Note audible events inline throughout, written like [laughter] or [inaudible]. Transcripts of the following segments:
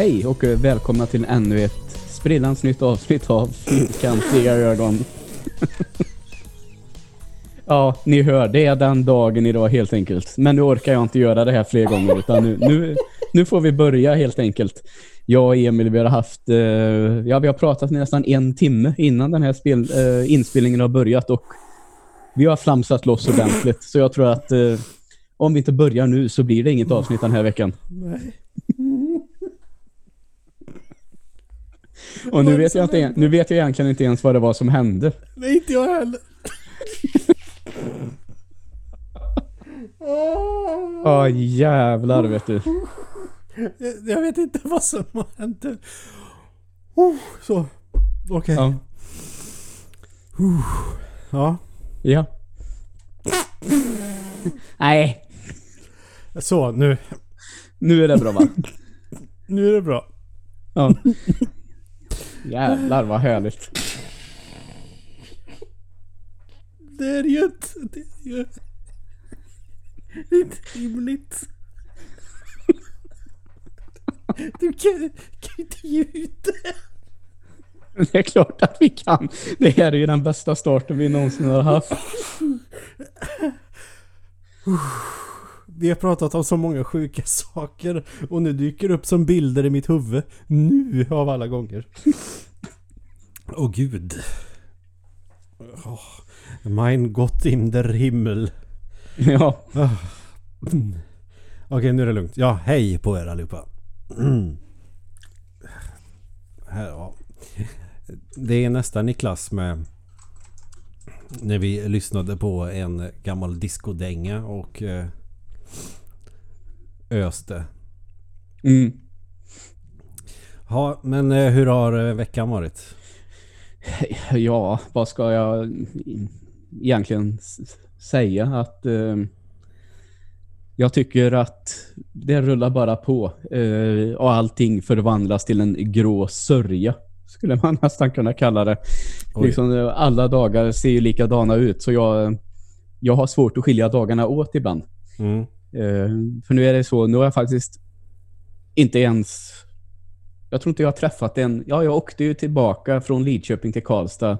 Hej och välkomna till ännu ett sprillans nytt avsnitt av Fyrkantiga ögon. ja, ni hör, det är den dagen idag helt enkelt. Men nu orkar jag inte göra det här fler gånger utan nu, nu, nu får vi börja helt enkelt. Jag och Emil, vi har haft, eh, ja vi har pratat nästan en timme innan den här spel, eh, inspelningen har börjat och vi har flamsat loss ordentligt. Så jag tror att eh, om vi inte börjar nu så blir det inget avsnitt den här veckan. Nej. Och nu vet, jag inte, nu vet jag egentligen inte ens vad det var som hände. Nej, inte jag heller. [laughs] Ja, jävlar vet du. Jag, jag vet inte vad som har hänt. Oh, så, okej. Ja. Ja. ja. Nej, Så, nu, nu är det bra va? nu är det bra. Ja. Jävlar vad härligt. Det är ju inte... Det är ju... Det är inte rimligt. Du kan, kan inte ge ut det. Det är klart att vi kan. Det här är ju den bästa starten vi någonsin har haft. [laughs] Vi har pratat om så många sjuka [laughs] saker och nu dyker det upp som bilder i mitt huvud. Nu av alla gånger. Åh gud. Oh, mein Gott in der Himmel. Ja, Okej, nu är det lugnt. Ja, hej på er allihopa. Här, ja. Det är nästan i klass med när vi lyssnade på en gammal discodänga och eh, öste. mm. Ja, men eh, hur har eh, veckan varit? [laughs] ja vad ska jag egentligen säga? Att eh, jag tycker att det rullar bara på eh, och allting förvandlas till en grå sörja. Skulle man [laughs] nästan kunna kalla det. Oj. Liksom, eh, alla dagar ser ju likadana ut så jag, jag har svårt att skilja dagarna åt ibland. Mm. Eh, för nu är det så, nu har jag faktiskt inte ens... Jag tror inte jag har träffat en... Ja, jag åkte ju tillbaka från Lidköping till Karlstad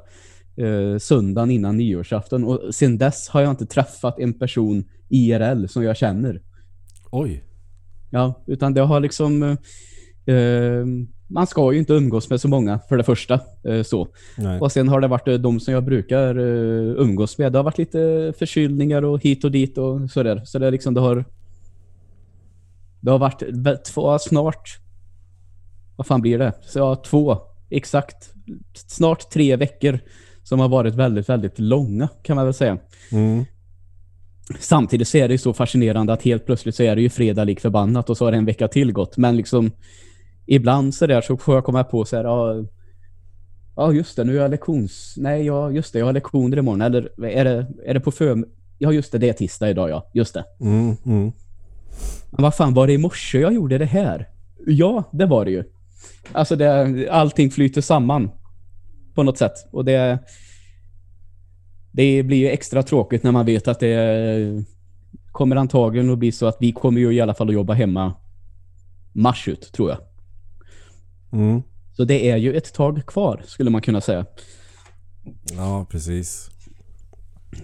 eh, söndagen innan nyårsafton och sen dess har jag inte träffat en person IRL som jag känner. Oj. Ja, utan det har liksom... Eh, eh, man ska ju inte umgås med så många för det första. Eh, så. Nej. Och sen har det varit eh, de som jag brukar eh, umgås med. Det har varit lite förkylningar och hit och dit och sådär. Så det liksom, det har... Det har varit två, snart... Vad fan blir det? Så ja, två, exakt. Snart tre veckor som har varit väldigt, väldigt långa kan man väl säga. Mm. Samtidigt så är det ju så fascinerande att helt plötsligt så är det ju fredag lik förbannat och så har det en vecka till gått. Men liksom ibland så där så får jag komma på så här, ja, ja just det, nu är jag lektions... Nej, ja just det, jag har lektioner imorgon. Eller är det, är det på för... Ja just det, det är tisdag idag ja, just det. Mm. Mm. Men vad fan var det i morse jag gjorde det här? Ja, det var det ju. Alltså det, allting flyter samman på något sätt. Och det, det blir ju extra tråkigt när man vet att det kommer antagligen att bli så att vi kommer ju i alla fall att jobba hemma mars ut, tror jag. Mm. Så det är ju ett tag kvar, skulle man kunna säga. Ja, precis.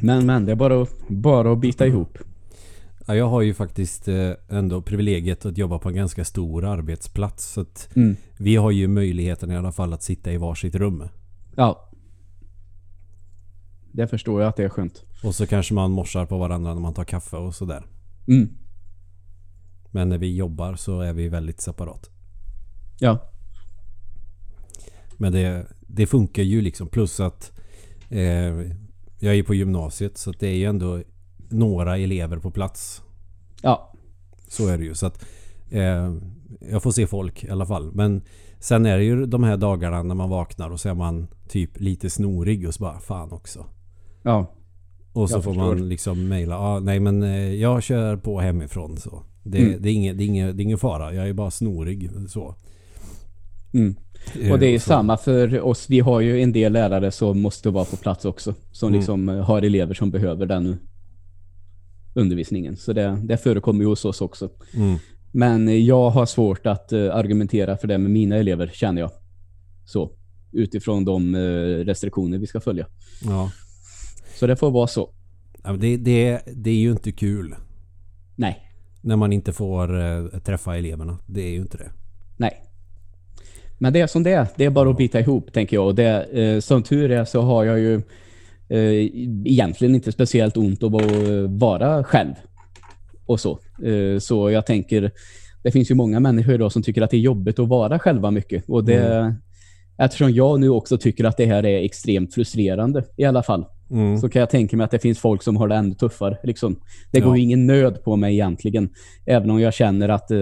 Men, men, det är bara att, bara att bita ihop. Ja, jag har ju faktiskt eh, ändå privilegiet att jobba på en ganska stor arbetsplats. Så Mm. vi har ju möjligheten i alla fall att sitta i varsitt rum. Ja. Det förstår jag att det är skönt. Och så kanske man morsar på varandra när man tar kaffe och sådär. Mm. Men när vi jobbar så är vi väldigt separat. Ja. Men det, det funkar ju liksom. Plus att eh, jag är på gymnasiet så det är ju ändå några elever på plats. Ja. Så är det ju. Så att eh, jag får se folk i alla fall. Men sen är det ju de här dagarna när man vaknar och så är man typ lite snorig och så bara fan också. Ja. Och så Jag får förstår. man liksom mejla. Ah, nej men eh, jag kör på hemifrån så. Det, Mm. det, är ingen, det, är ingen, det är ingen fara. Jag är bara snorig så. Mm. Och det är samma för oss. Vi har ju en del lärare som måste vara på plats också. Som Mm. liksom eh, har elever som behöver den undervisningen. Så det, det förekommer ju hos oss också. Mm. Men jag har svårt att uh, argumentera för det med mina elever, känner jag. Så. Utifrån de restriktioner vi ska följa. Ja. Så det får vara så. det, det, det är ju inte kul. Nej. När man inte får träffa eleverna. Det är ju inte det. Nej. Men det är som det är. Det är bara att bita ihop, tänker jag. Och det, eh, som tur är så har jag ju eh, egentligen inte speciellt ont att vara själv. Och så. Eh, så jag tänker, det finns ju många människor idag som tycker att det är jobbigt att vara själva mycket. Och det, mm. eftersom jag nu också tycker att det här är extremt frustrerande i alla fall. Mm. Så kan jag tänka mig att det finns folk som har det ännu tuffare. Liksom. Det går ja. ingen nöd på mig egentligen. Även om jag känner att eh,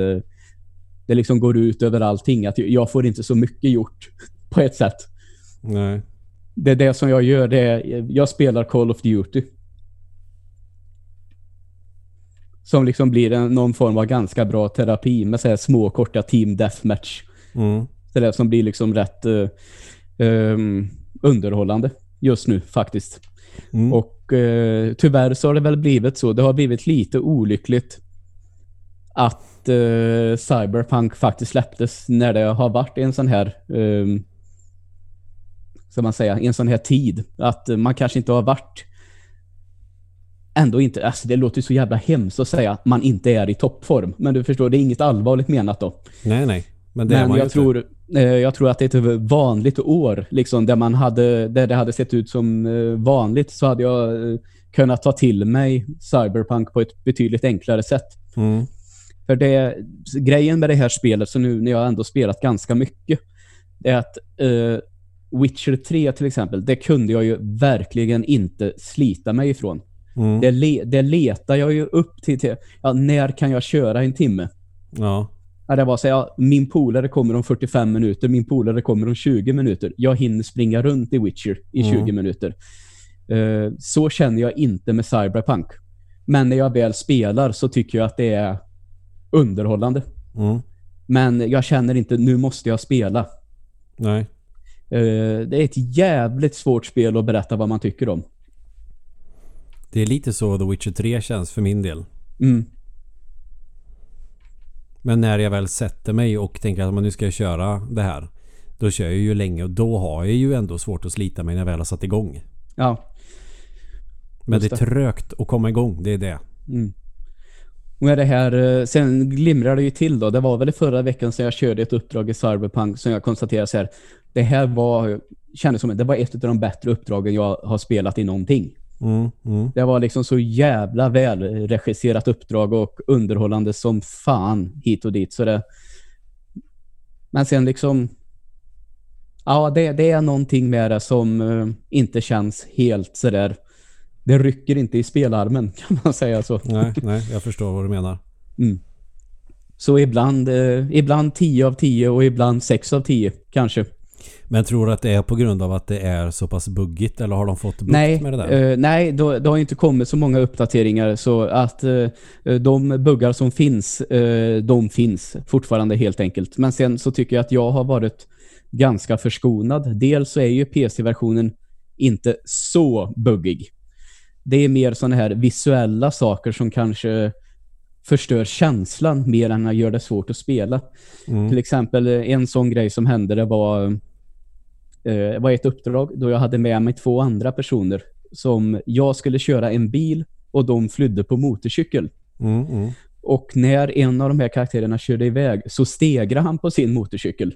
det liksom går ut över allting. Att jag får inte så mycket gjort [laughs] på ett sätt. Nej. Det är det som jag gör. Det är, jag spelar Call of Duty. Som liksom blir en, någon form av ganska bra terapi med så här små korta team deathmatch. Mm. Det som blir liksom rätt uh, um, underhållande just nu faktiskt. Mm. Och uh, tyvärr så har det väl blivit så. Det har blivit lite olyckligt att uh, Cyberpunk faktiskt släpptes när det har varit en sån här um, ska man säga, en sån här tid. Att man kanske inte har varit ändå inte, alltså det låter så jävla hemskt att säga att man inte är i toppform. Men du förstår, det är inget allvarligt menat då. Nej, nej. Men, det Men jag, tror, eh, jag tror att det är ett vanligt år, liksom, där, man hade, där det hade sett ut som eh, vanligt så hade jag eh, kunnat ta till mig Cyberpunk på ett betydligt enklare sätt. Mm. För det, grejen med det här spelet, så nu när jag ändå spelat ganska mycket, är att uh, Witcher 3 till exempel, det kunde jag ju verkligen inte slita mig ifrån. Mm. Det, le, det letar jag ju upp till, till ja, när kan jag köra en timme? Ja. Ja, det var så ja, min polare kommer om 45 minuter, min polare kommer om 20 minuter. Jag hinner springa runt i Witcher i mm. 20 minuter. Uh, så känner jag inte med Cyberpunk. Men när jag väl spelar så tycker jag att det är underhållande. Mm. Men jag känner inte, nu måste jag spela. Nej. Uh, det är ett jävligt svårt spel att berätta vad man tycker om. Det är lite så The Witcher 3 känns för min del. Mm. Men när jag väl sätter mig och tänker att man nu ska jag köra det här. Då kör jag ju länge och då har jag ju ändå svårt att slita mig när jag väl har satt igång. Ja. Men det är trögt att komma igång, det är det. Mm. Och det här, eh, sen glimrar det ju till då. Det var väl i förra veckan som jag körde ett uppdrag i Cyberpunk som jag konstaterade så här. Det här var, kändes som det var ett av de bättre uppdragen jag har spelat i någonting. Mm, mm. Det var liksom så jävla väl regisserat uppdrag och underhållande som fan hit och dit. Så det... Men sen liksom... Ja, det, det är någonting med det som uh, inte känns helt sådär... Det rycker inte i spelarmen, [laughs] kan man säga så. Nej, nej jag förstår vad du menar. Mm. Så ibland, uh, ibland 10 av 10 och ibland 6 av 10 kanske. Men tror du att det är på grund av att det är så pass buggigt eller har de fått bukt nej, med det där? Uh, nej, då, det har inte kommit så många uppdateringar så att uh, de buggar som finns, uh, de finns fortfarande helt enkelt. Men sen så tycker jag att jag har varit ganska förskonad. Dels så är ju PC-versionen inte så buggig. Det är mer sådana här visuella saker som kanske förstör känslan mer än att göra det svårt att spela. Mm. Till exempel en sån grej som hände det var eh, var ett uppdrag då jag hade med mig två andra personer som jag skulle köra en bil och de flydde på motorcykel. Mm, mm. Och när en av de här karaktärerna körde iväg så stegrade han på sin motorcykel.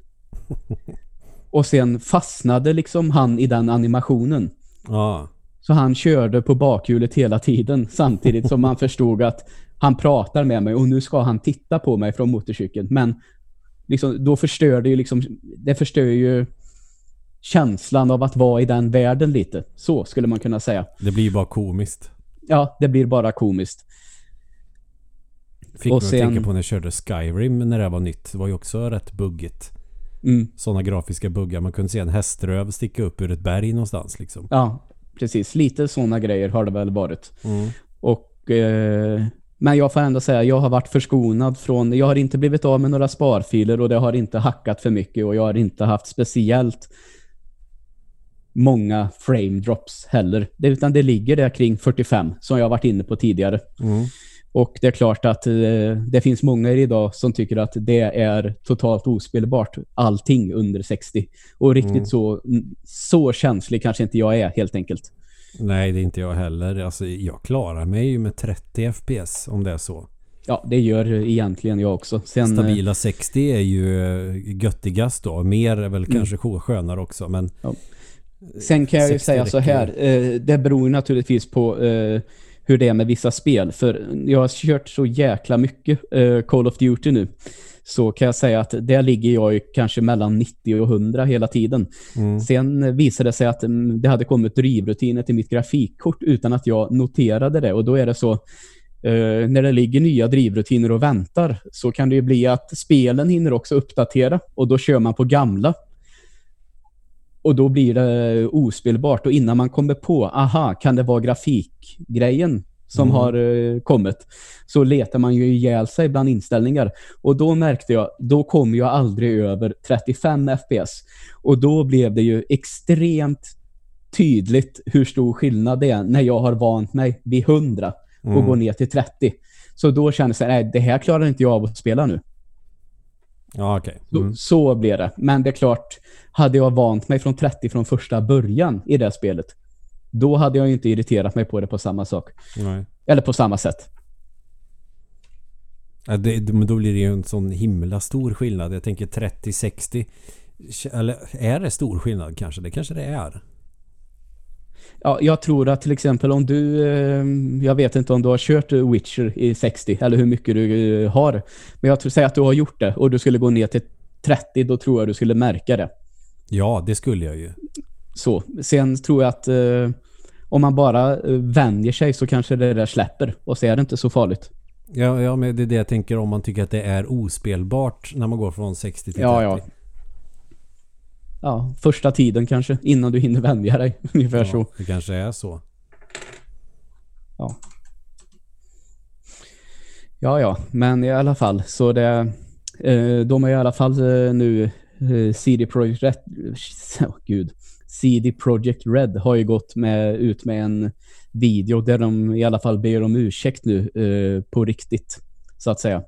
[laughs] och sen fastnade liksom han i den animationen. Ja. Så han körde på bakhjulet hela tiden samtidigt som man förstod att han pratar med mig och nu ska han titta på mig från motorcykeln. Men liksom, då förstör det ju liksom, det förstör ju känslan av att vara i den världen lite. Så skulle man kunna säga. Det blir bara komiskt. Ja, det blir bara komiskt. Fick och mig sen... att tänka på när jag körde Skyrim när det var nytt. Det var ju också rätt buggigt. Mm. Sådana grafiska buggar. Man kunde se en häströv sticka upp ur ett berg någonstans liksom. Ja, precis. Lite sådana grejer har det väl varit. Mm. Och... Eh, men jag får ändå säga, jag har varit förskonad från... Jag har inte blivit av med några sparfiler och det har inte hackat för mycket och jag har inte haft speciellt många frame drops heller. Det, utan det ligger där kring 45 som jag varit inne på tidigare. Mm. Och det är klart att eh, det finns många idag som tycker att det är totalt ospelbart allting under 60. Och riktigt Mm. så, så känslig kanske inte jag är helt enkelt. Nej, det är inte jag heller. Alltså, jag klarar mig ju med 30 FPS om det är så. Ja, det gör egentligen jag också. Sen, eh, Stabila 60 är ju eh, göttigast då. Mer är väl Mm. kanske skönare också. Men Sen kan jag ju 60 säga så här. Eh, det beror naturligtvis på eh, hur det är med vissa spel. För jag har kört så jäkla mycket eh, Call of Duty nu. Så kan jag säga att där ligger jag ju kanske mellan 90 och 100 hela tiden. mm, Sen visade det sig att mm, det hade kommit drivrutiner till mitt grafikkort utan att jag noterade det. Och då är det så, eh, när det ligger nya drivrutiner och väntar så kan det ju bli att spelen hinner också uppdatera och då kör man på gamla. Och då blir det ospelbart och innan man kommer på, aha, kan det vara grafikgrejen som Mm. har eh, kommit, så letar man ju ihjäl sig bland inställningar. Och då märkte jag, då kom jag aldrig över 35 FPS. Och då blev det ju extremt tydligt hur stor skillnad det är när jag har vant mig vid 100 och Mm. går ner till 30. Så då kändes det, nej det här klarar inte jag av att spela nu. Ja. Så, Mm. så blev det. Men det är klart, hade jag vant mig från 30 från första början i det spelet, då hade jag inte irriterat mig på det på samma sak. Nej. Eller på samma sätt. Ja, det- men då blir det ju en sån himla stor skillnad. Jag tänker 30-60. Eller är det stor skillnad kanske? Det kanske det är. Ja, jag tror att till exempel om du, eh, jag vet inte om du har kört Witcher i 60 eller hur mycket du eh, har. Men jag tror, säg att du har gjort det och du skulle gå ner till 30, då tror jag du skulle märka det. Ja, det skulle jag ju. Så. Sen tror jag att eh, om man bara eh, vänjer sig så kanske det där släpper och så är det inte så farligt. Ja, ja, men det är det jag tänker om man tycker att det är ospelbart när man går från 60 till 30. Ja, ja. Ja, första tiden kanske, innan du hinner vänja dig. [laughs] Ungefär så. Ja, det kanske är så. Ja. Ja, ja, men i alla fall så det eh, de är i alla fall eh, nu eh, CD Projekt Red, [laughs] oh, gud, CD Projekt Red har ju gått med, ut med en video där de i alla fall ber om ursäkt nu eh, på riktigt så att säga.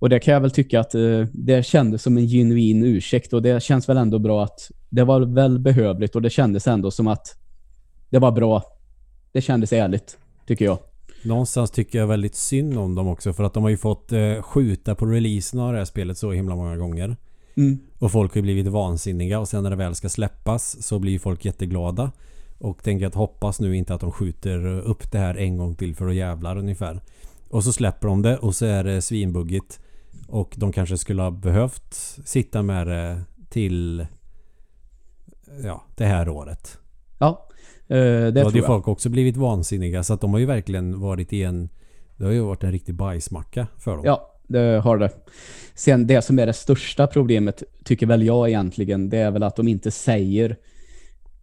Och det kan jag väl tycka att eh, det kändes som en genuin ursäkt och det känns väl ändå bra att det var väl behövligt och det kändes ändå som att det var bra. Det kändes ärligt, tycker jag. Någonstans tycker jag väldigt synd om dem också för att de har ju fått eh, skjuta på releasen av det här spelet så himla många gånger. Mm. Och folk har ju blivit vansinniga och sen när det väl ska släppas så blir folk jätteglada. Och tänker att hoppas nu inte att de skjuter upp det här en gång till för att jävlar ungefär. Och så släpper de det och så är det svinbuggigt. Och de kanske skulle ha behövt sitta med det till ja, det här året. Ja, eh, det Då tror hade ju jag. folk också blivit vansinniga så att de har ju verkligen varit i en... Det har ju varit en riktig bajsmacka för dem. Ja, det har det. Sen det som är det största problemet, tycker väl jag egentligen, det är väl att de inte säger...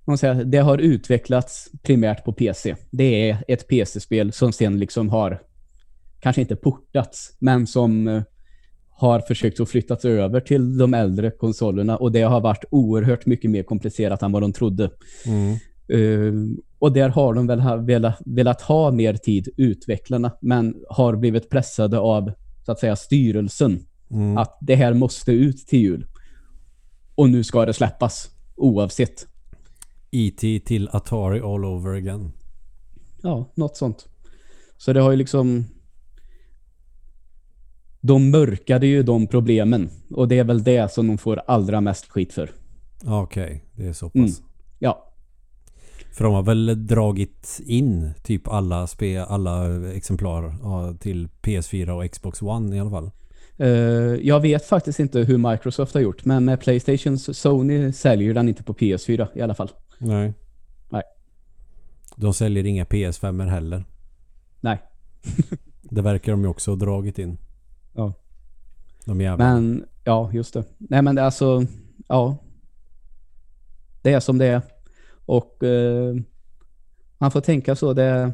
Man säger, det har utvecklats primärt på PC. Det är ett PC-spel som sen liksom har, kanske inte portats, men som eh, har försökt att flyttats över till de äldre konsolerna och det har varit oerhört mycket mer komplicerat än vad de trodde. Mm. Eh, och där har de väl ha, velat, velat ha mer tid, utvecklarna, men har blivit pressade av så att säga styrelsen Mm. att det här måste ut till jul. Och nu ska det släppas oavsett. E.T. till Atari all over again. Ja, något sånt. Så det har ju liksom... De mörkade ju de problemen och det är väl det som de får allra mest skit för. Okej, det är så pass. Mm. Ja, För de har väl dragit in typ alla, spe, alla exemplar ja, till PS4 och Xbox One i alla fall. Eh, jag vet faktiskt inte hur Microsoft har gjort, men med Playstation Sony säljer den inte på PS4 i alla fall. Nej. Nej. De säljer inga PS5 heller. Nej. [laughs] Det verkar de ju också ha dragit in. Ja. De jävlarna. Men, ja, just det. Nej, men det är alltså, ja. Det är som det är. Och eh, man får tänka så. Det,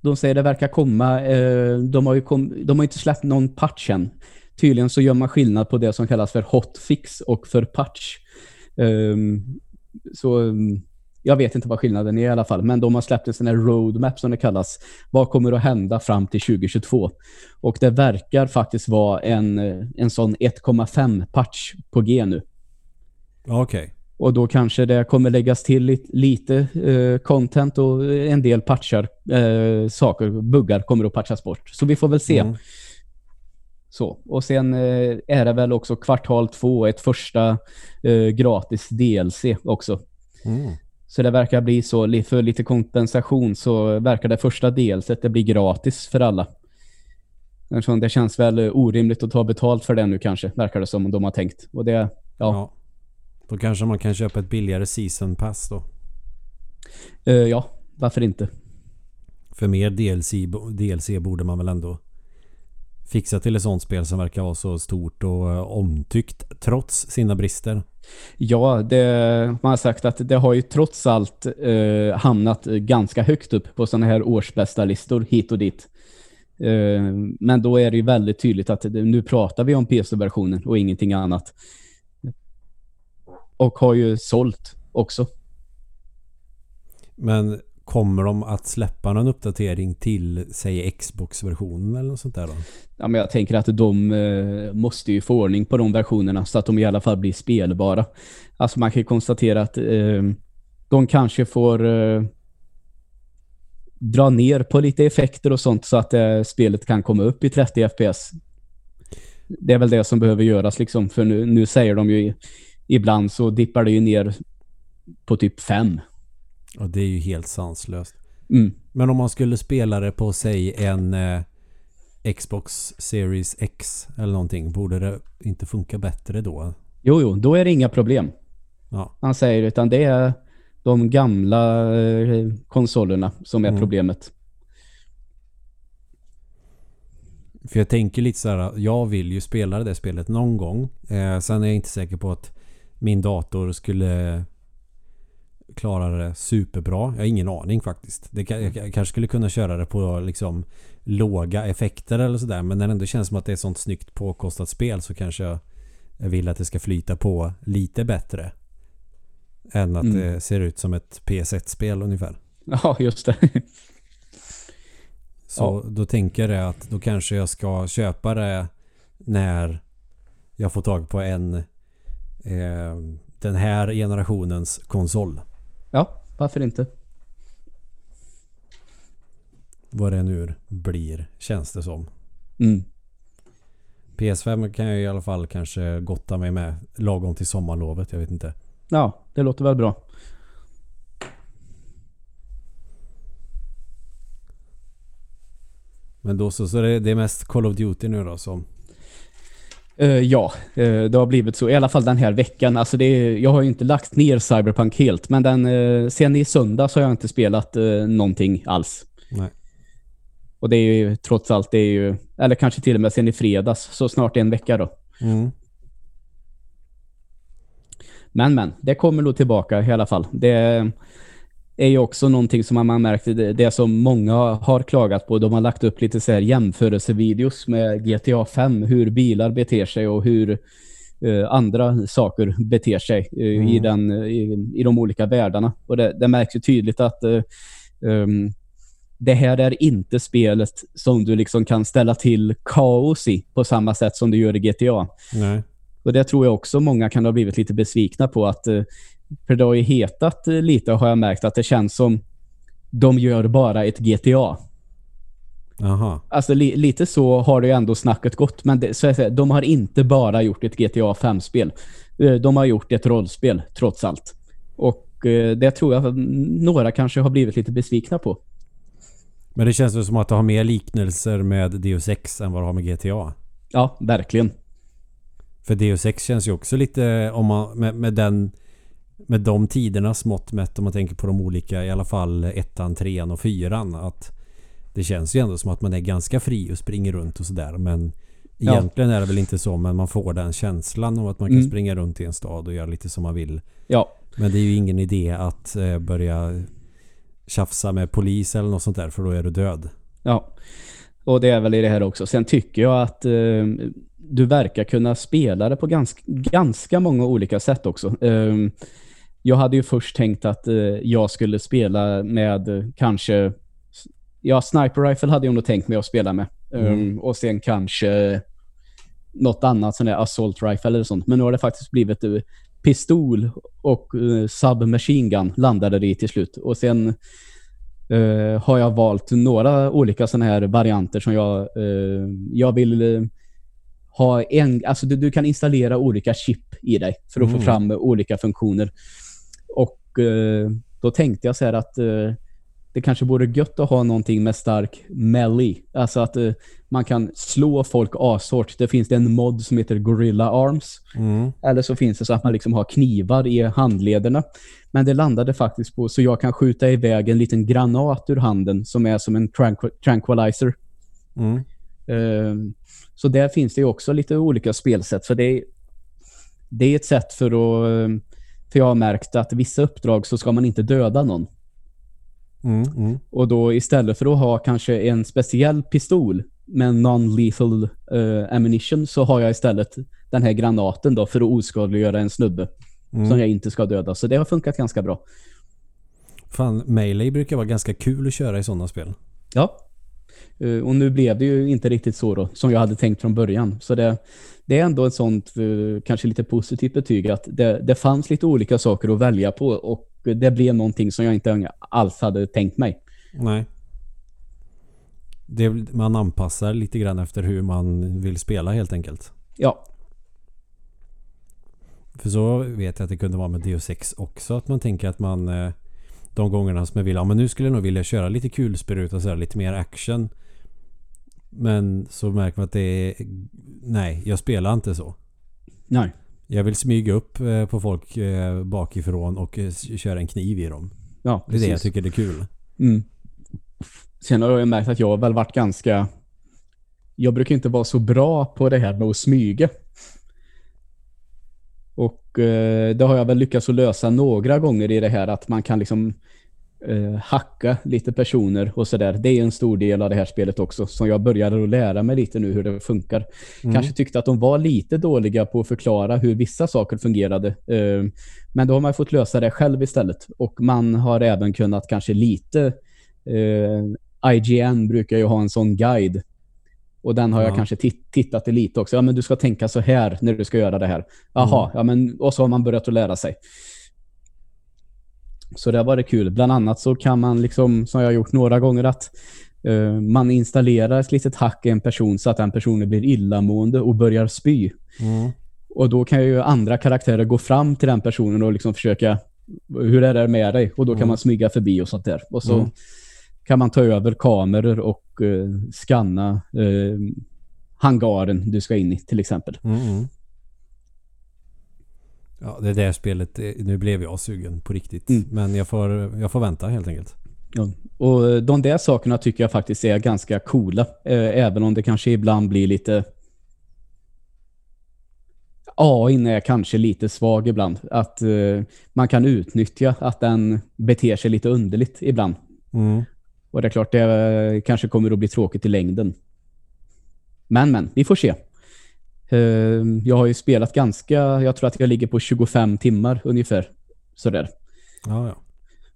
de säger det verkar komma. Eh, de, har ju kom, de har inte släppt någon patch än. Tydligen så gör man skillnad på det som kallas för hotfix och för patch. Ehm, så Jag vet inte vad skillnaden är i alla fall, men de har släppt en sån här roadmap som det kallas. Vad kommer att hända fram till 2022? Och det verkar faktiskt vara en, en sån 1,5 patch på G nu. Okej. Okay. Och då kanske det kommer läggas till lite, lite eh, content och en del patchar, eh, saker, buggar kommer att patchas bort. Så vi får väl se. Mm. Så. Och sen eh, är det väl också kvartal två, ett första eh, gratis DLC också. Mm. Så det verkar bli så, för lite kompensation så verkar det första delset det blir gratis för alla. Det känns väl orimligt att ta betalt för det nu kanske, verkar det som de har tänkt. Och det, ja. ja. Då kanske man kan köpa ett billigare season pass då. Uh, ja, varför inte? För mer DLC, DLC borde man väl ändå fixa till ett sånt spel som verkar vara så stort och eh, omtyckt trots sina brister. Ja, det, man har sagt att det har ju trots allt eh, hamnat ganska högt upp på sådana här årsbästa listor hit och dit. Eh, men då är det ju väldigt tydligt att nu pratar vi om PC-versionen och ingenting annat. Och har ju sålt också. Men kommer de att släppa någon uppdatering till, säg Xbox-versionen eller något sånt där då? Ja, men jag tänker att de eh, måste ju få ordning på de versionerna så att de i alla fall blir spelbara. Alltså man kan ju konstatera att eh, de kanske får eh, dra ner på lite effekter och sånt så att eh, spelet kan komma upp i 30 FPS. Det är väl det som behöver göras liksom, för nu, nu säger de ju ibland så dippar det ju ner på typ 5. Och det är ju helt sanslöst. Mm. Men om man skulle spela det på, säg en eh, Xbox Series X eller någonting, borde det inte funka bättre då? Jo, jo, då är det inga problem. Ja. Han säger, utan det är de gamla eh, konsolerna som är mm. problemet. För jag tänker lite så här, jag vill ju spela det spelet någon gång. Eh, sen är jag inte säker på att min dator skulle klara det superbra. Jag har ingen aning faktiskt. Det, jag, jag kanske skulle kunna köra det på liksom låga effekter eller sådär. Men när det ändå känns som att det är sånt snyggt påkostat spel så kanske jag, jag vill att det ska flyta på lite bättre. Än att mm. det ser ut som ett PS1-spel ungefär. [laughs] Ja, just det. så ja. då tänker jag att då kanske jag ska köpa det när jag får tag på en eh, den här generationens konsol. Ja, varför inte? Vad det nu blir, känns det som. Mm. PS5 kan jag i alla fall kanske gotta mig med lagom till sommarlovet, jag vet inte. Ja, det låter väl bra. Men då så, så det, det är mest Call of Duty nu då som Uh, ja, uh, det har blivit så. I alla fall den här veckan. Alltså det är, jag har ju inte lagt ner Cyberpunk helt. Men den, uh, sen i söndags har jag inte spelat uh, någonting alls. Nej. Och det är ju trots allt, det är ju, eller kanske till och med sen i fredags. Så snart en vecka då. Mm. Men, men. Det kommer nog tillbaka i alla fall. Det är ju också någonting som man har märkt, det, det som många har klagat på. De har lagt upp lite så här jämförelsevideos med GTA 5, hur bilar beter sig och hur eh, andra saker beter sig eh, mm. i, den, i, i, de olika världarna. Och det, det märks ju tydligt att eh, um, det här är inte spelet som du liksom kan ställa till kaos i på samma sätt som du gör i GTA. Nej. Och det tror jag också många kan ha blivit lite besvikna på att uh, för det har ju hetat lite har jag märkt att det känns som de gör bara ett GTA. Aha. Alltså li lite så har det ju ändå snacket gått. Men det, så säga, de har inte bara gjort ett GTA 5-spel. Eh, de har gjort ett rollspel, trots allt. Och eh, det tror jag några kanske har blivit lite besvikna på. Men det känns väl som att det har mer liknelser med Deus Ex än vad det har med GTA. Ja, verkligen. För Deus Ex känns ju också lite om man, med, med den med de tidernas mått mätt om man tänker på de olika i alla fall ettan, trean och fyran att det känns ju ändå som att man är ganska fri och springer runt och sådär men egentligen ja. är det väl inte så men man får den känslan av att man kan mm. springa runt i en stad och göra lite som man vill. Ja. Men det är ju ingen idé att eh, börja tjafsa med polis eller något sånt där för då är du död. Ja. Och det är väl i det här också. Sen tycker jag att eh, du verkar kunna spela det på ganska, ganska många olika sätt också. Eh, jag hade ju först tänkt att eh, jag skulle spela med eh, kanske... Ja, Sniper Rifle hade jag nog tänkt mig att spela med. Um, och sen kanske något annat, sån där Assault Rifle eller sånt. Men nu har det faktiskt blivit uh, pistol och uh, submachine gun landade det i till slut. Och sen uh, har jag valt några olika såna här varianter som jag, jag vill ha en, alltså du, du, kan installera olika chip i dig för att mm. få fram olika funktioner. Och eh, då tänkte jag så här att eh, det kanske vore gött att ha någonting med stark melee. Alltså att eh, man kan slå folk ashårt. Det finns en mod som heter Gorilla Arms. Mm. Eller så finns det så att man liksom har knivar i handlederna. Men det landade faktiskt på så jag kan skjuta iväg en liten granat ur handen som är som en tranqu tranquilizer. Mm. Uh, så där finns det också lite olika spelsätt. För det är, det är ett sätt för att... För jag har märkt att vissa uppdrag så ska man inte döda någon. Mm, mm. Och då istället för att ha kanske en speciell pistol med non-lethal uh, ammunition så har jag istället den här granaten då för att oskadliggöra en snubbe mm. som jag inte ska döda. Så det har funkat ganska bra. Fan, Melee brukar vara ganska kul att köra i sådana spel. Ja, och nu blev det ju inte riktigt så då, som jag hade tänkt från början. Så det, det är ändå ett sånt uh, kanske lite positivt betyg att det, det fanns lite olika saker att välja på och det blev någonting som jag inte alls hade tänkt mig. Nej. Det, man anpassar lite grann efter hur man vill spela helt enkelt. Ja. För så vet jag att det kunde vara med DO6 också. Att man tänker att man eh, de gångerna som jag vill. Ja men nu skulle jag nog vilja köra lite kulsprut och så här, lite mer action. Men så märker man att det är... Nej, jag spelar inte så. Nej. Jag vill smyga upp eh, på folk eh, bakifrån och eh, köra en kniv i dem. Ja, precis. Det är det jag tycker det är kul. Mm. Sen har jag märkt att jag väl varit ganska... Jag brukar inte vara så bra på det här med att smyga. Och det har jag väl lyckats att lösa några gånger i det här att man kan liksom eh, hacka lite personer och sådär. Det är en stor del av det här spelet också som jag började att lära mig lite nu hur det funkar. Mm. Kanske tyckte att de var lite dåliga på att förklara hur vissa saker fungerade. Eh, men då har man fått lösa det själv istället. Och man har även kunnat kanske lite eh, IGN brukar ju ha en sån guide och den har ja. jag kanske tittat i lite också. Ja, men du ska tänka så här när du ska göra det här. Jaha, mm. ja, men, och så har man börjat att lära sig. Så det har varit kul. Bland annat så kan man liksom, som jag har gjort några gånger, att uh, man installerar ett litet hack i en person så att den personen blir illamående och börjar spy. Mm. Och då kan ju andra karaktärer gå fram till den personen och liksom försöka hur är det med dig? Och då kan mm. man smyga förbi och sånt där. Och så mm. Kan man ta över kameror och uh, scanna uh, hangaren du ska in i till exempel. Mm. mm. Ja, det där spelet, nu blev jag sugen på riktigt. Mm. Men jag får, jag får vänta helt enkelt. Ja. Och de där sakerna tycker jag faktiskt är ganska coola. Eh, även om det kanske ibland blir lite... AI är kanske lite svag ibland. Att eh, man kan utnyttja att den beter sig lite underligt ibland. Mm. Och det är klart, det kanske kommer att bli tråkigt i längden. Men, men, vi får se. Ehm, jag har ju spelat ganska, jag tror att jag ligger på 25 timmar ungefär. Sådär. Ja, ja.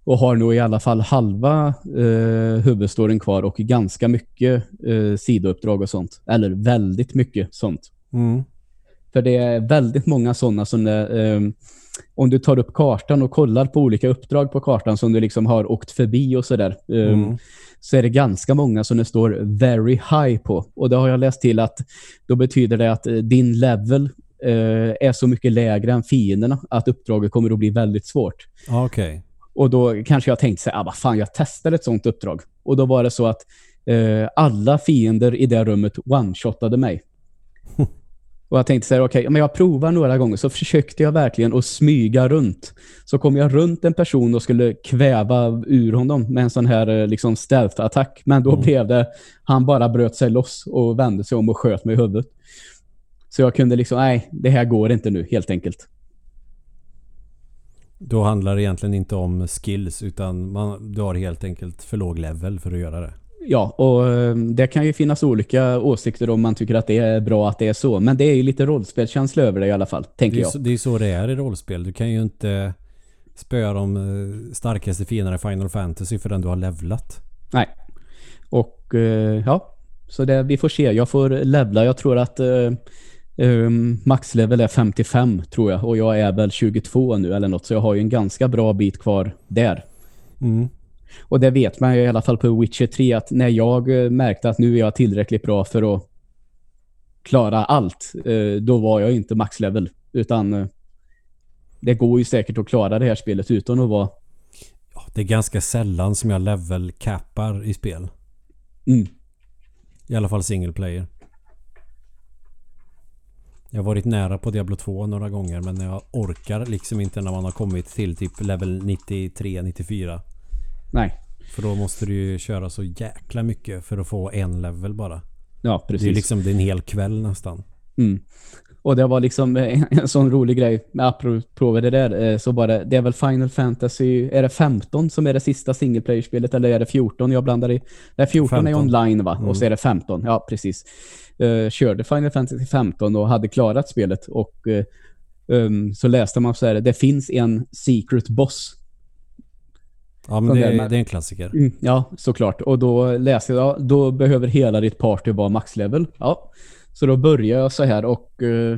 Och har nog i alla fall halva eh, huvudstoryn kvar och ganska mycket eh, sidouppdrag och sånt. Eller väldigt mycket sånt. Mm. För det är väldigt många sådana som det, eh, om du tar upp kartan och kollar på olika uppdrag på kartan som du liksom har åkt förbi och sådär. Eh, mm så är det ganska många som det står very high på. Och det har jag läst till att då betyder det att eh, din level eh, är så mycket lägre än fienderna att uppdraget kommer att bli väldigt svårt. Okay. Och då kanske jag tänkte sig, ah, vad fan, jag testar ett sånt uppdrag. Och då var det så att eh, alla fiender i det rummet one-shotade mig. Och jag tänkte så här, okej, okay, men jag provar några gånger. Så försökte jag verkligen att smyga runt. Så kom jag runt en person och skulle kväva ur honom med en sån här eh, liksom stealth-attack. Men då mm. blev det, han bara bröt sig loss och vände sig om och sköt mig i huvudet. Så jag kunde liksom, nej, det här går inte nu, helt enkelt. Då handlar det egentligen inte om skills utan man, du har helt enkelt för låg level för att göra det. Ja, och eh, det kan ju finnas olika åsikter om man tycker att det är bra att det är så. Men det är ju lite rollspelkänsla över det i alla fall, tänker det jag. Så, det är så det är i rollspel. Du kan ju inte spöa de eh, starkaste fienderna i Final Fantasy förrän du har levlat. Nej. Och eh, ja, så det, vi får se. Jag får levla. Jag tror att um, maxlevel är 55 tror jag. Och jag är väl 22 nu eller något. Så jag har ju en ganska bra bit kvar där. Mm. Och det vet man ju i alla fall på Witcher 3 att när jag eh, märkte att nu är jag tillräckligt bra för att klara allt, eh, då var jag inte maxlevel. Utan eh, det går ju säkert att klara det här spelet utan att vara... Ja, det är ganska sällan som jag level-cappar i spel. Mm. I alla fall single player. Jag har varit nära på Diablo 2 några gånger men jag orkar liksom inte när man har kommit till typ level 93-94. Nej. För då måste du ju köra så jäkla mycket för att få en level bara. Ja, precis. Det är liksom det är en hel kväll nästan. Mm. Och det var liksom en, [laughs] en sån rolig grej apropå det där eh, så var det, det är väl Final Fantasy, är det 15 som är det sista single player-spelet eller är det 14 jag blandar i? Det är 14 15. är online va? Mm. Och så är det 15, ja precis. Uh, körde Final Fantasy 15 och hade klarat spelet och uh, um, så läste man så här, det finns en secret boss Ja, men det, är, det är en klassiker. Mm, ja, såklart. Och då läser jag, då behöver hela ditt party vara maxlevel. Ja, så då börjar jag så här och uh,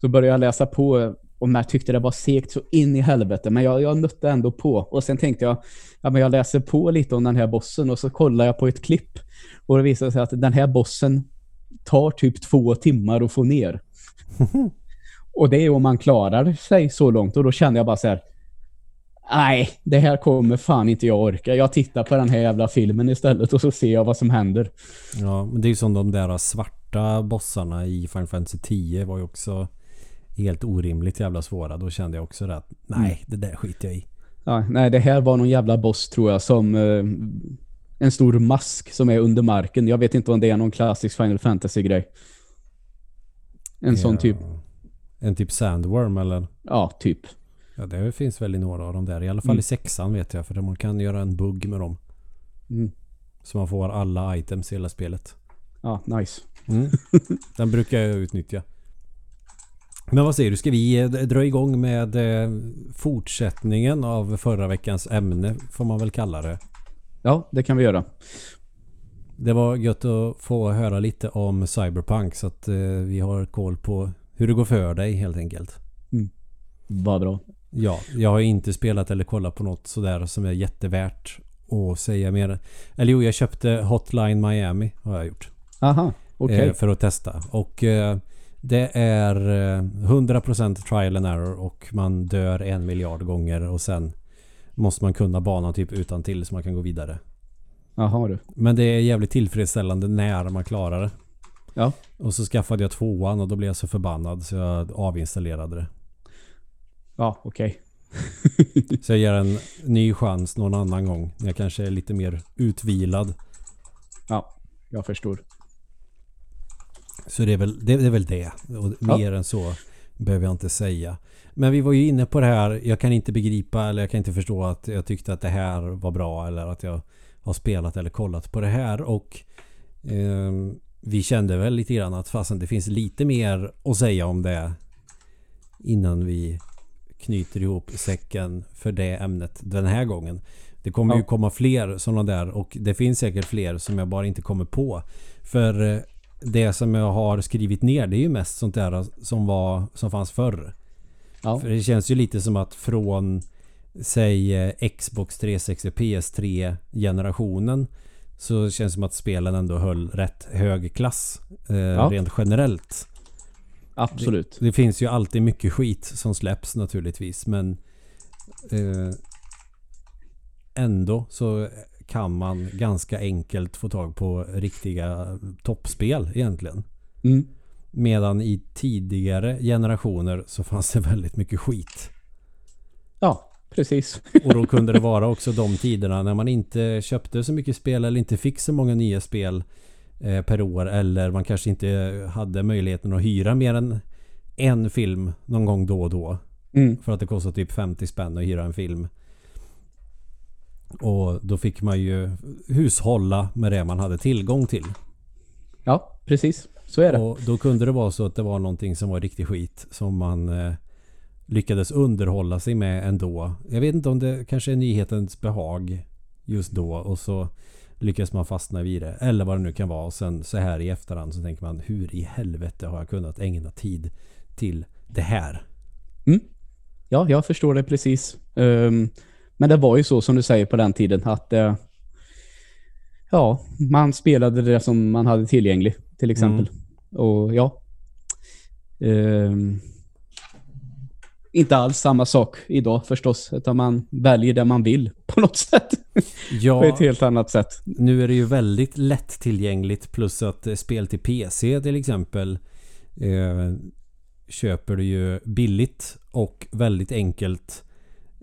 så började jag läsa på och jag tyckte det var segt så in i helvete. Men jag, jag nötte ändå på. Och sen tänkte jag, ja men jag läser på lite om den här bossen och så kollar jag på ett klipp. Och det visar sig att den här bossen tar typ två timmar att få ner. [laughs] och det är om man klarar sig så långt. Och då kände jag bara så här, nej, det här kommer fan inte jag orka. Jag tittar på den här jävla filmen istället och så ser jag vad som händer. Ja, men det är ju som de där svarta bossarna i Final Fantasy 10 var ju också helt orimligt jävla svåra. Då kände jag också att nej, mm. det där skiter jag i. Ja, nej, det här var någon jävla boss tror jag som eh, en stor mask som är under marken. Jag vet inte om det är någon klassisk Final Fantasy-grej. En ja, sån typ. En typ Sandworm eller? Ja, typ. Ja, det finns väl i några av dem där. I alla fall mm. i sexan vet jag. För man kan göra en bugg med dem. Mm. Så man får alla items i hela spelet. Ja, nice. Mm. [laughs] Den brukar jag utnyttja. Men vad säger du? Ska vi eh, dra igång med eh, fortsättningen av förra veckans ämne? Får man väl kalla det. Ja, det kan vi göra. Det var gött att få höra lite om Cyberpunk så att eh, vi har koll på hur det går för dig helt enkelt. Mm. Vad bra. Ja, jag har inte spelat eller kollat på något sådär som är jättevärt att säga mer. Eller jo, jag köpte Hotline Miami har jag gjort. Aha, okej. Okay. Eh, för att testa. Och eh, det är 100% eh, trial and error och man dör en miljard gånger och sen måste man kunna banan typ utan till så man kan gå vidare. Jaha du. Men det är jävligt tillfredsställande när man klarar det. Ja. Och så skaffade jag tvåan och då blev jag så förbannad så jag avinstallerade det. Ja, okej. Okay. [laughs] så jag ger en ny chans någon annan gång. När jag kanske är lite mer utvilad. Ja, jag förstår. Så det är väl det. Är väl det. Och mer än så behöver jag inte säga. Men vi var ju inne på det här. Jag kan inte begripa eller jag kan inte förstå att jag tyckte att det här var bra eller att jag har spelat eller kollat på det här. Och eh, vi kände väl lite grann att fasen det finns lite mer att säga om det innan vi knyter ihop säcken för det ämnet den här gången. Det kommer ja. ju komma fler sådana där och det finns säkert fler som jag bara inte kommer på. För eh, det som jag har skrivit ner det är ju mest sånt där som, var, som fanns förr. Ja. För det känns ju lite som att från säg eh, Xbox 360 PS3 generationen så känns det som att spelen ändå höll rätt hög klass eh, ja. rent generellt. Absolut. Det, det, finns ju alltid mycket skit som släpps naturligtvis men eh, ändå så kan man ganska enkelt få tag på riktiga toppspel egentligen. Mm. Medan i tidigare generationer så fanns det väldigt mycket skit. Ja, precis. Och då kunde det vara också de tiderna när man inte köpte så mycket spel eller inte fick så många nya spel per år eller man kanske inte hade möjligheten att hyra mer än en film någon gång då och då. Mm. För att det kostar typ 50 spänn att hyra en film. Och då fick man ju hushålla med det man hade tillgång till. Ja, precis. Så är det. Och då kunde det vara så att det var någonting som var riktig skit som man eh, lyckades underhålla sig med ändå. Jag vet inte om det kanske är nyhetens behag just då och så lyckas man fastna vid det. Eller vad det nu kan vara. Och sen så här i efterhand så tänker man hur i helvete har jag kunnat ägna tid till det här? Mm. Ja, jag förstår det precis. Um, men det var ju så som du säger på den tiden att uh, ja, man spelade det som man hade tillgängligt till exempel. Mm. Och ja. Um, inte alls samma sak idag förstås, utan man väljer det man vill [laughs] på något sätt. Ja, på ett helt annat sätt. Nu är det ju väldigt lättillgängligt plus att eh, spel till PC till exempel eh, köper du ju billigt och väldigt enkelt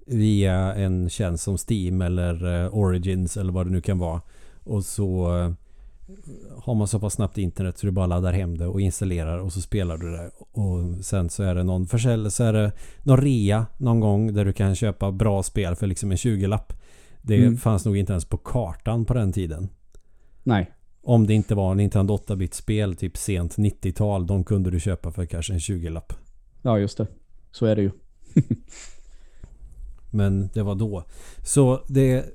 via en tjänst som Steam eller eh, Origins eller vad det nu kan vara. Och så eh, har man så pass snabbt internet så du bara laddar hem det och installerar och så spelar du det. Och sen så är det någon försäljning, så är det någon rea någon gång där du kan köpa bra spel för liksom en 20-lapp. Det mm. fanns nog inte ens på kartan på den tiden. Nej. Om det inte var Nintendo 8-bit-spel typ sent 90-tal. De kunde du köpa för kanske en 20-lapp. Ja, just det. Så är det ju. [laughs] Men det var då. Så det...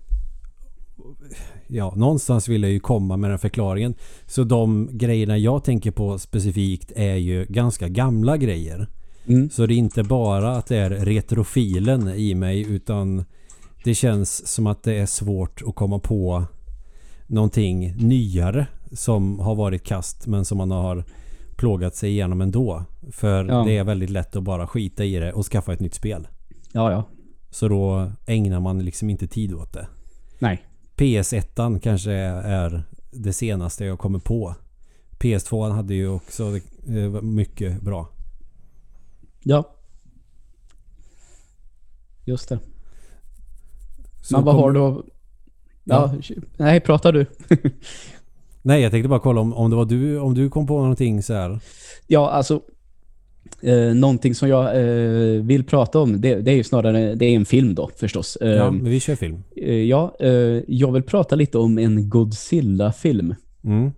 Ja, någonstans vill jag ju komma med den förklaringen. Så de grejerna jag tänker på specifikt är ju ganska gamla grejer. Mm. Så det är inte bara att det är retrofilen i mig utan det känns som att det är svårt att komma på någonting nyare som har varit kast men som man har plågat sig igenom ändå. För ja. det är väldigt lätt att bara skita i det och skaffa ett nytt spel. Ja, ja. Så då ägnar man liksom inte tid åt det. Nej. PS1 kanske är det senaste jag kommer på. PS2 hade ju också mycket bra. Ja. Just det. Så Men vad har du Ja, nej, pratar du. [laughs] nej, jag tänkte bara kolla om, om det var du, om du kom på någonting så här. Ja, alltså eh, någonting som jag eh, vill prata om, det, det, är ju snarare det är en film då förstås. Eh, ja, men vi kör film. Eh, ja, eh, jag vill prata lite om en Godzilla-film. Mm.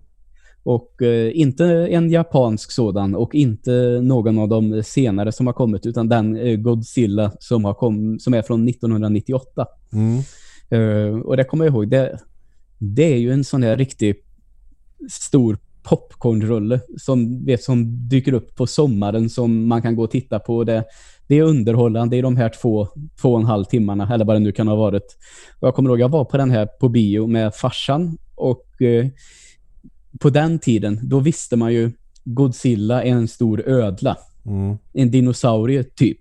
Och eh, inte en japansk sådan och inte någon av de senare som har kommit utan den Godzilla som, har kom, som är från 1998. Mm. Och det kommer jag ihåg, det, det är ju en sån här riktigt stor popcornrulle som, vet, som dyker upp på sommaren som man kan gå och titta på. Det, det är underhållande i de här två, två och en halv timmarna, eller vad det nu kan ha varit. Jag kommer ihåg, jag var på den här på bio med farsan och eh, på den tiden, då visste man ju Godzilla är en stor ödla. Mm. En dinosaurie typ.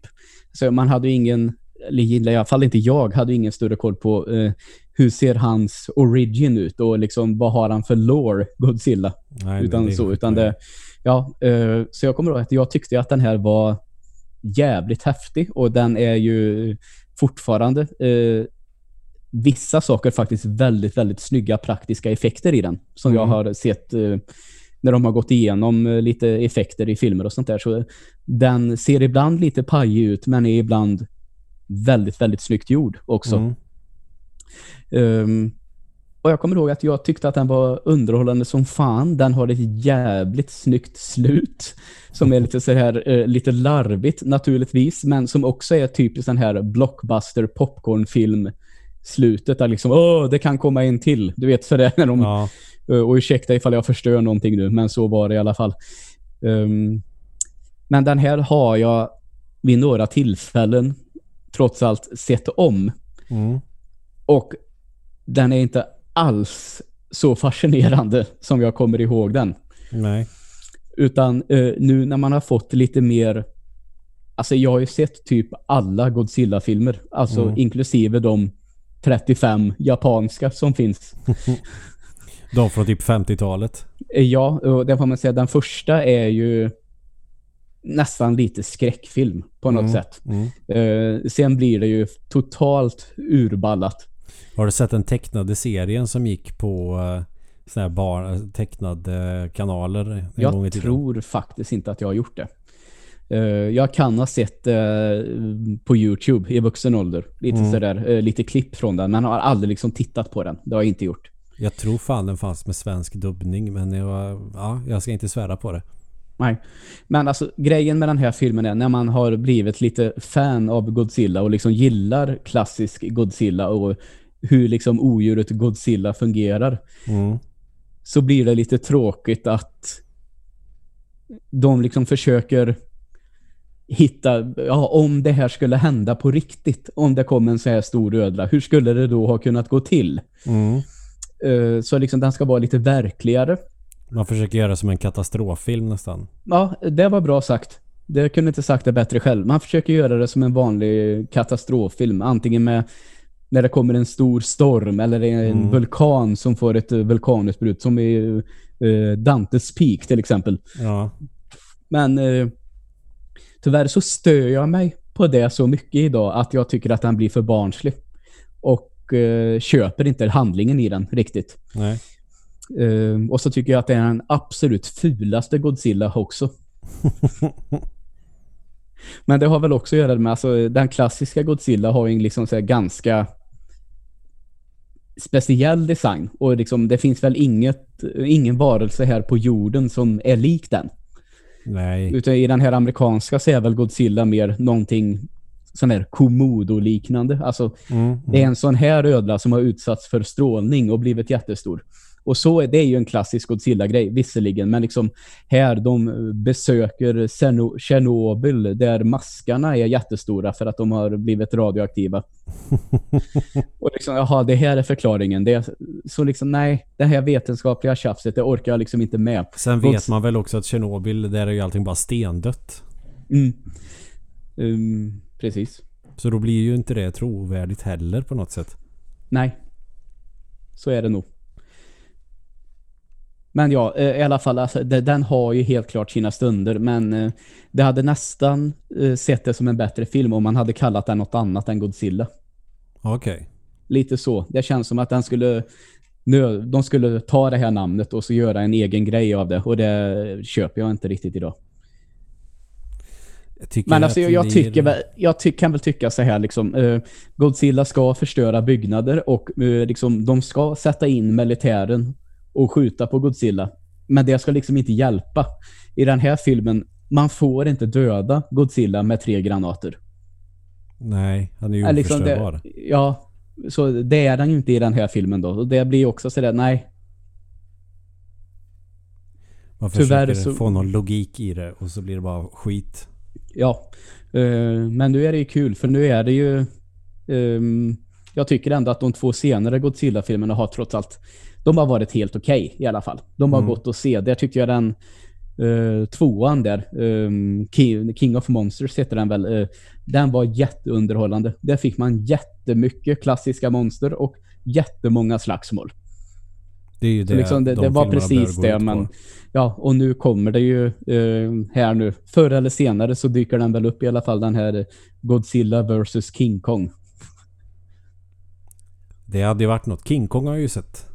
Så man hade ju ingen eller i alla fall inte jag, hade ingen större koll på eh, hur ser hans origin ut och liksom vad har han för lore, Godzilla. Nej, utan så, utan det, ja, eh, så jag kommer ihåg att jag tyckte att den här var jävligt häftig och den är ju fortfarande eh, vissa saker faktiskt väldigt, väldigt snygga praktiska effekter i den som mm. jag har sett eh, när de har gått igenom eh, lite effekter i filmer och sånt där. Så den ser ibland lite pajig ut men är ibland väldigt, väldigt snyggt gjord också. Mm. Um, och jag kommer ihåg att jag tyckte att den var underhållande som fan. Den har ett jävligt snyggt slut. Som är lite så här uh, lite larvigt naturligtvis. Men som också är typiskt den här blockbuster popcornfilm slutet där liksom, åh, det kan komma en till. Du vet, så det när de... Ja. Uh, och ursäkta ifall jag förstör någonting nu, men så var det i alla fall. Um, men den här har jag vid några tillfällen trots allt sett om. Mm. Och den är inte alls så fascinerande som jag kommer ihåg den. Nej. Utan eh, nu när man har fått lite mer... Alltså jag har ju sett typ alla Godzilla-filmer. Alltså mm. inklusive de 35 japanska som finns. [laughs] de från typ 50-talet. Eh, ja, och det får man säga. Den första är ju nästan lite skräckfilm på något mm, sätt. Mm. Uh, sen blir det ju totalt urballat. Har du sett den tecknade serien som gick på uh, såna här bar, tecknade kanaler? Jag tror faktiskt inte att jag har gjort det. Jag kan ha sett på Youtube i vuxen ålder. Lite mm. sådär, lite klipp från den. Men har aldrig liksom tittat på den. Det har jag inte gjort. Jag tror fan den fanns med svensk dubbning. Men jag, ja, jag ska inte svära på det. Nej. Men alltså grejen med den här filmen är när man har blivit lite fan av Godzilla och liksom gillar klassisk Godzilla och hur liksom odjuret Godzilla fungerar Mm. så blir det lite tråkigt att de liksom försöker hitta, ja, om det här skulle hända på riktigt, om det kom en så här stor ödla, hur skulle det då ha kunnat gå till? Mm. Eh, så liksom den ska vara lite verkligare. Man försöker göra som en katastroffilm nästan. Ja, det var bra sagt. Det kunde inte sagt det bättre själv. Man försöker göra det som en vanlig katastroffilm. Antingen med när det kommer en stor storm eller en Mm. vulkan som får ett eh, vulkanutbrott som i eh, Dantes Peak till exempel. Ja. Men eh, tyvärr så stör jag mig på det så mycket idag att jag tycker att den blir för barnslig. Och eh, köper inte handlingen i den riktigt. Eh, och så tycker jag att det är den absolut fulaste Godzilla också. [laughs] Men det har väl också att göra med, alltså den klassiska Godzilla har ju liksom så här ganska speciell design. Och liksom, det finns väl inget, ingen varelse här på jorden som är lik den. Nej. Utan i den här amerikanska så är väl Godzilla mer någonting sån här Komodo-liknande. Alltså Mm. det är en sån här ödla som har utsatts för strålning och blivit jättestor. Och så är det ju en klassisk Godzilla-grej, visserligen. Men liksom här, de besöker Cerno- Tjernobyl där maskarna är jättestora för att de har blivit radioaktiva. [laughs] och liksom, jaha, det här är förklaringen. Det är, så liksom, nej, det här vetenskapliga tjafset, det orkar jag liksom inte med. Sen vet man väl också att Tjernobyl, där är ju allting bara stendött. Mm. Um, precis. Så då blir ju inte det trovärdigt heller på något sätt. Nej. Så är det nog. Men ja, eh, i alla fall, alltså, den har ju helt klart sina stunder, men eh, det hade nästan eh, sett det som en bättre film om man hade kallat den något annat än Godzilla. Okej. Lite så. Det känns som att den skulle de skulle ta det här namnet och så göra en egen grej av det och det köper jag inte riktigt idag. Jag Men alltså, jag, jag, tycker, väl- jag ty kan väl tycka så här liksom, eh, Godzilla ska förstöra byggnader och eh, liksom, de ska sätta in militären och skjuta på Godzilla. Men det ska liksom inte hjälpa. I den här filmen, man får inte döda Godzilla med tre granater. Nej, han är ju liksom oförstörbar. ja, så det är den ju inte i den här filmen då. Och det blir också sådär, nej, Man försöker så- få någon logik i det och så blir det bara skit. Ja, eh, men nu är det ju kul för nu är det ju ehm, jag tycker ändå att de två senare Godzilla-filmerna har trots allt de har varit helt okej i alla fall. De har Mm. gått att se. Där tyckte jag den uh, tvåan där, ehm, King, King of Monsters heter den väl, eh, den var jätteunderhållande. Där fick man jättemycket klassiska monster och jättemånga slagsmål. Det är ju det liksom det, de det var precis det, men ja, och nu kommer det ju eh, här nu. Förr eller senare så dyker den väl upp i alla fall, den här Godzilla vs King Kong. Det hade ju varit något. King Kong har jag ju sett.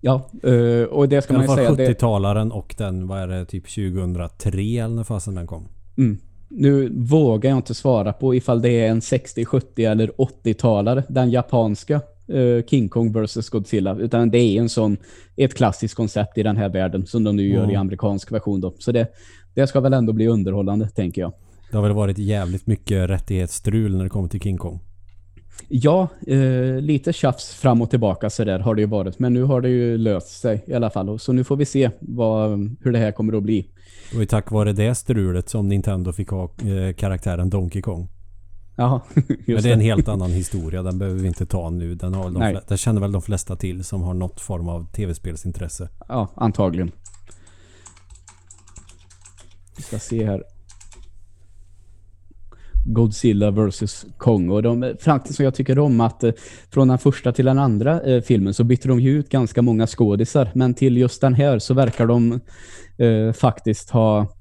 Ja, eh, och det ska man ju säga. Det, 70-talaren och den, vad är det, typ 2003 eller när fasen den kom. mm, nu vågar jag inte svara på ifall det är en 60, 70 eller 80-talare, den japanska eh, King Kong vs Godzilla, utan det är en sån, ett klassiskt koncept i den här världen som de nu gör Mm. i amerikansk version då. Så det, det ska väl ändå bli underhållande, tänker jag. Det har väl varit jävligt mycket rättighetsstrul när det kommer till King Kong. Ja, eh, lite tjafs fram och tillbaka så där har det ju varit. Men nu har det ju löst sig i alla fall. Så nu får vi se vad, hur det här kommer att bli. Det var ju tack vare det strulet som Nintendo fick ha eh, karaktären Donkey Kong. Jaha, [laughs] Men just det är en helt annan historia. Den behöver vi inte ta nu. Den har de Nej. fle- det känner väl de flesta till som har något form av tv-spelsintresse. Ja, antagligen. Vi ska se här. Godzilla vs Kong. Och de, faktiskt som jag tycker om att eh, från den första till den andra eh, filmen så bytte de ju ut ganska många skådisar. Men till just den här så verkar de eh, faktiskt ha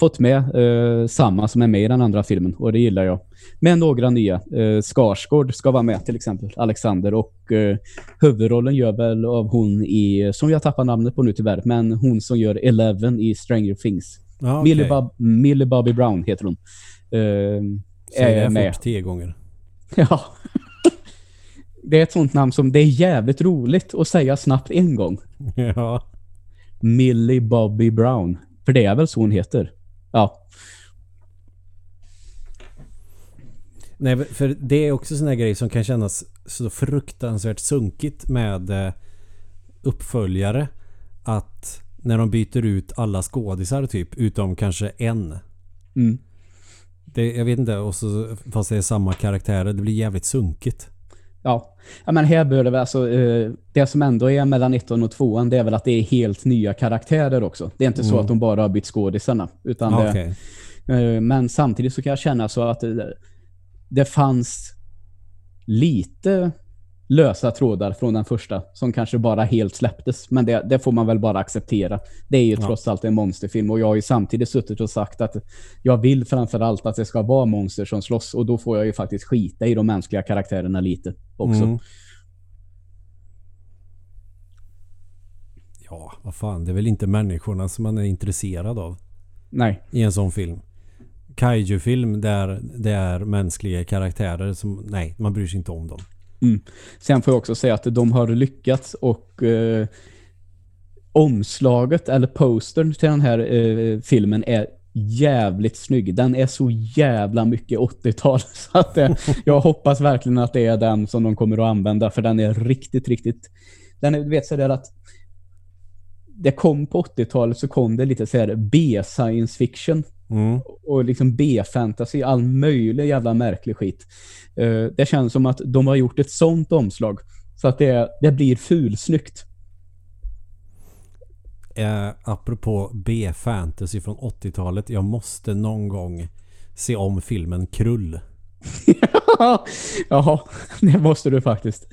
fått med eh, samma som är med i den andra filmen. Och det gillar jag. Med några nya. Eh, Skarsgård ska vara med till exempel. Alexander. Och eh, huvudrollen gör väl av hon i, som jag tappar namnet på nu tyvärr, men hon som gör Eleven i Stranger Things. Ja, Millie, okej. Bob, Millie Bobby Brown heter hon. Eh, är det med. tio gånger. [laughs] Ja. Det är ett sånt namn som det är jävligt roligt att säga snabbt en gång. [laughs] ja. Millie Bobby Brown. För det är väl så hon heter? Ja. Nej, för det är också sån här grej som kan kännas så fruktansvärt sunkigt med eh, uppföljare. Att när de byter ut alla skådisar typ, utom kanske en. Mm. Det, jag vet inte, och så, fast det är samma karaktärer. Det blir jävligt sunkigt. Ja. ja, men här bör det väl alltså, eh, det som ändå är mellan ettan och tvåan det är väl att det är helt nya karaktärer också. Det är inte så Mm. att de bara har bytt skådisarna. Utan Ah, det. Eh, Men samtidigt så kan jag känna så att det, det fanns lite lösa trådar från den första som kanske bara helt släpptes. Men det, det får man väl bara acceptera. Det är ju Ja. trots allt en monsterfilm och jag har ju samtidigt suttit och sagt att jag vill framförallt att det ska vara monster som slåss och då får jag ju faktiskt skita i de mänskliga karaktärerna lite också. Mm. Ja, vad fan. Det är väl inte människorna som man är intresserad av Nej, i en sån film. Kaiju-film där det är mänskliga karaktärer som... Nej, man bryr sig inte om dem. Mm. Sen får jag också säga att de har lyckats och eh, omslaget eller postern till den här eh, filmen är jävligt snygg. Den är så jävla mycket 80-tal [laughs] så att eh, jag hoppas verkligen att det är den som de kommer att använda för den är riktigt, riktigt den är, du vet sådär att det kom på 80-talet så kom det lite så här B-science fiction Mm. och liksom B-fantasy, all möjlig jävla märklig skit. Eh, det känns som att de har gjort ett sånt omslag så att det, det blir fulsnyggt. Eh, apropå B-fantasy från 80-talet. Jag måste någon gång se om filmen Krull. [laughs] Jaha, det måste du faktiskt.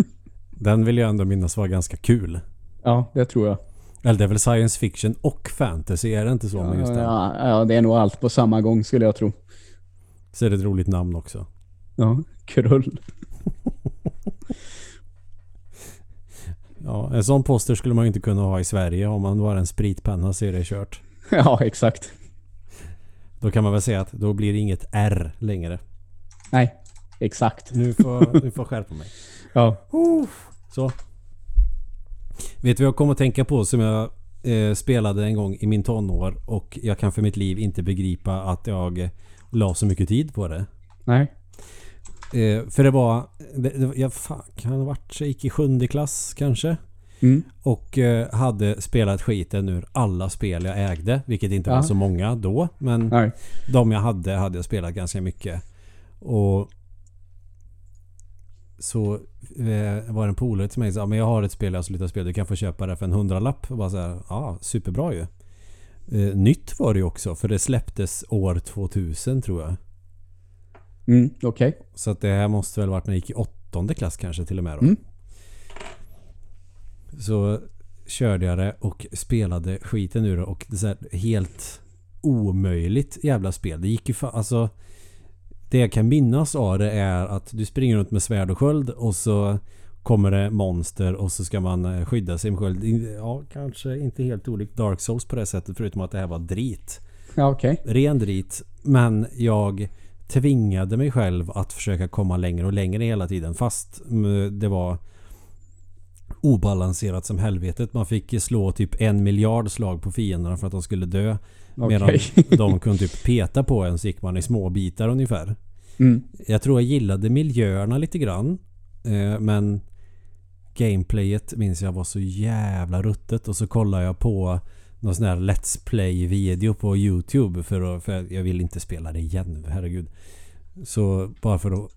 [laughs] Den vill jag ändå minnas var ganska kul. Ja, det tror jag. Eller det är väl science fiction och fantasy, är det inte så med just den? Ja, ja, det är nog allt på samma gång skulle jag tro. Så är det ett roligt namn också. Ja, krull. Ja, en sån poster skulle man ju inte kunna ha i Sverige om man var en spritpenna så är det kört. [laughs] Ja, exakt. Då kan man väl säga att då blir det inget R längre. Nej, exakt. Nu får nu får skärpa mig. Ja. Så. Vet du vad jag kommer att tänka på som jag eh, spelade en gång i min tonår och jag kan för mitt liv inte begripa att jag eh, la så mycket tid på det. Nej. Eh, för det var... Det, det, jag fan, kan ha varit... Jag gick i sjunde klass kanske. Mm. Och eh, hade spelat skiten ur alla spel jag ägde. Vilket inte Ja. var så många då. Men Nej. de jag hade hade jag spelat ganska mycket. Och så eh, var det en polare till mig som sa men jag har ett spel jag har slutat spela. Du kan få köpa det för en hundralapp. Och bara så här, ja superbra ju. Eh, nytt var det ju också för det släpptes år 2000 tror jag. Mm, Okej. Så att det här måste väl varit när jag gick i åttonde klass kanske till och med då. Mm. Så körde jag det och spelade skiten ur det och det är så här helt omöjligt jävla spel. Det gick ju fa- alltså Det jag kan minnas av det är att du springer runt med svärd och sköld och så kommer det monster och så ska man eh, skydda sig med sköld. Ja, kanske inte helt olikt Dark Souls på det sättet förutom att det här var drit. Ja, okej. Ren drit. Men jag tvingade mig själv att försöka komma längre och längre hela tiden fast mm, det var obalanserat som helvetet. Man fick slå typ en miljard slag på fienderna för att de skulle dö. Medan Okej. [laughs] de kunde typ peta på en så gick man i små bitar ungefär. Mm. Jag tror jag gillade miljöerna lite grann. Eh, men gameplayet minns jag var så jävla ruttet och så kollade jag på någon sån här Let's Play video på Youtube för, att, för jag vill inte spela det igen, herregud. Så bara för att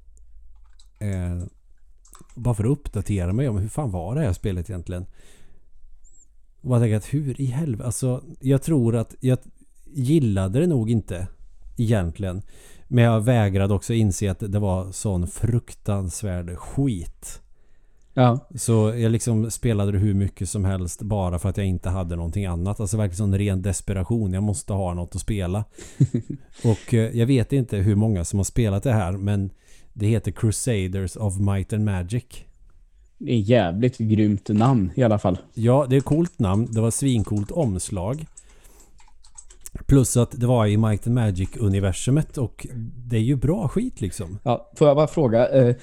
eh, bara för att uppdatera mig om hur fan var det här spelet egentligen. Och bara tänka att hur i helvete, alltså jag tror att jag gillade det nog inte egentligen. Men jag vägrade också inse att det var sån fruktansvärd skit. Ja. Så jag liksom spelade det hur mycket som helst bara för att jag inte hade någonting annat. Alltså verkligen sån ren desperation. Jag måste ha något att spela. [laughs] Och eh, jag vet inte hur många som har spelat det här men det heter Crusaders of Might and Magic. Det är jävligt grymt namn i alla fall. Ja, det är ett coolt namn. Det var svincoolt omslag. Plus att det var i Might and Magic-universumet och det är ju bra skit liksom. Ja, får jag bara fråga, eh,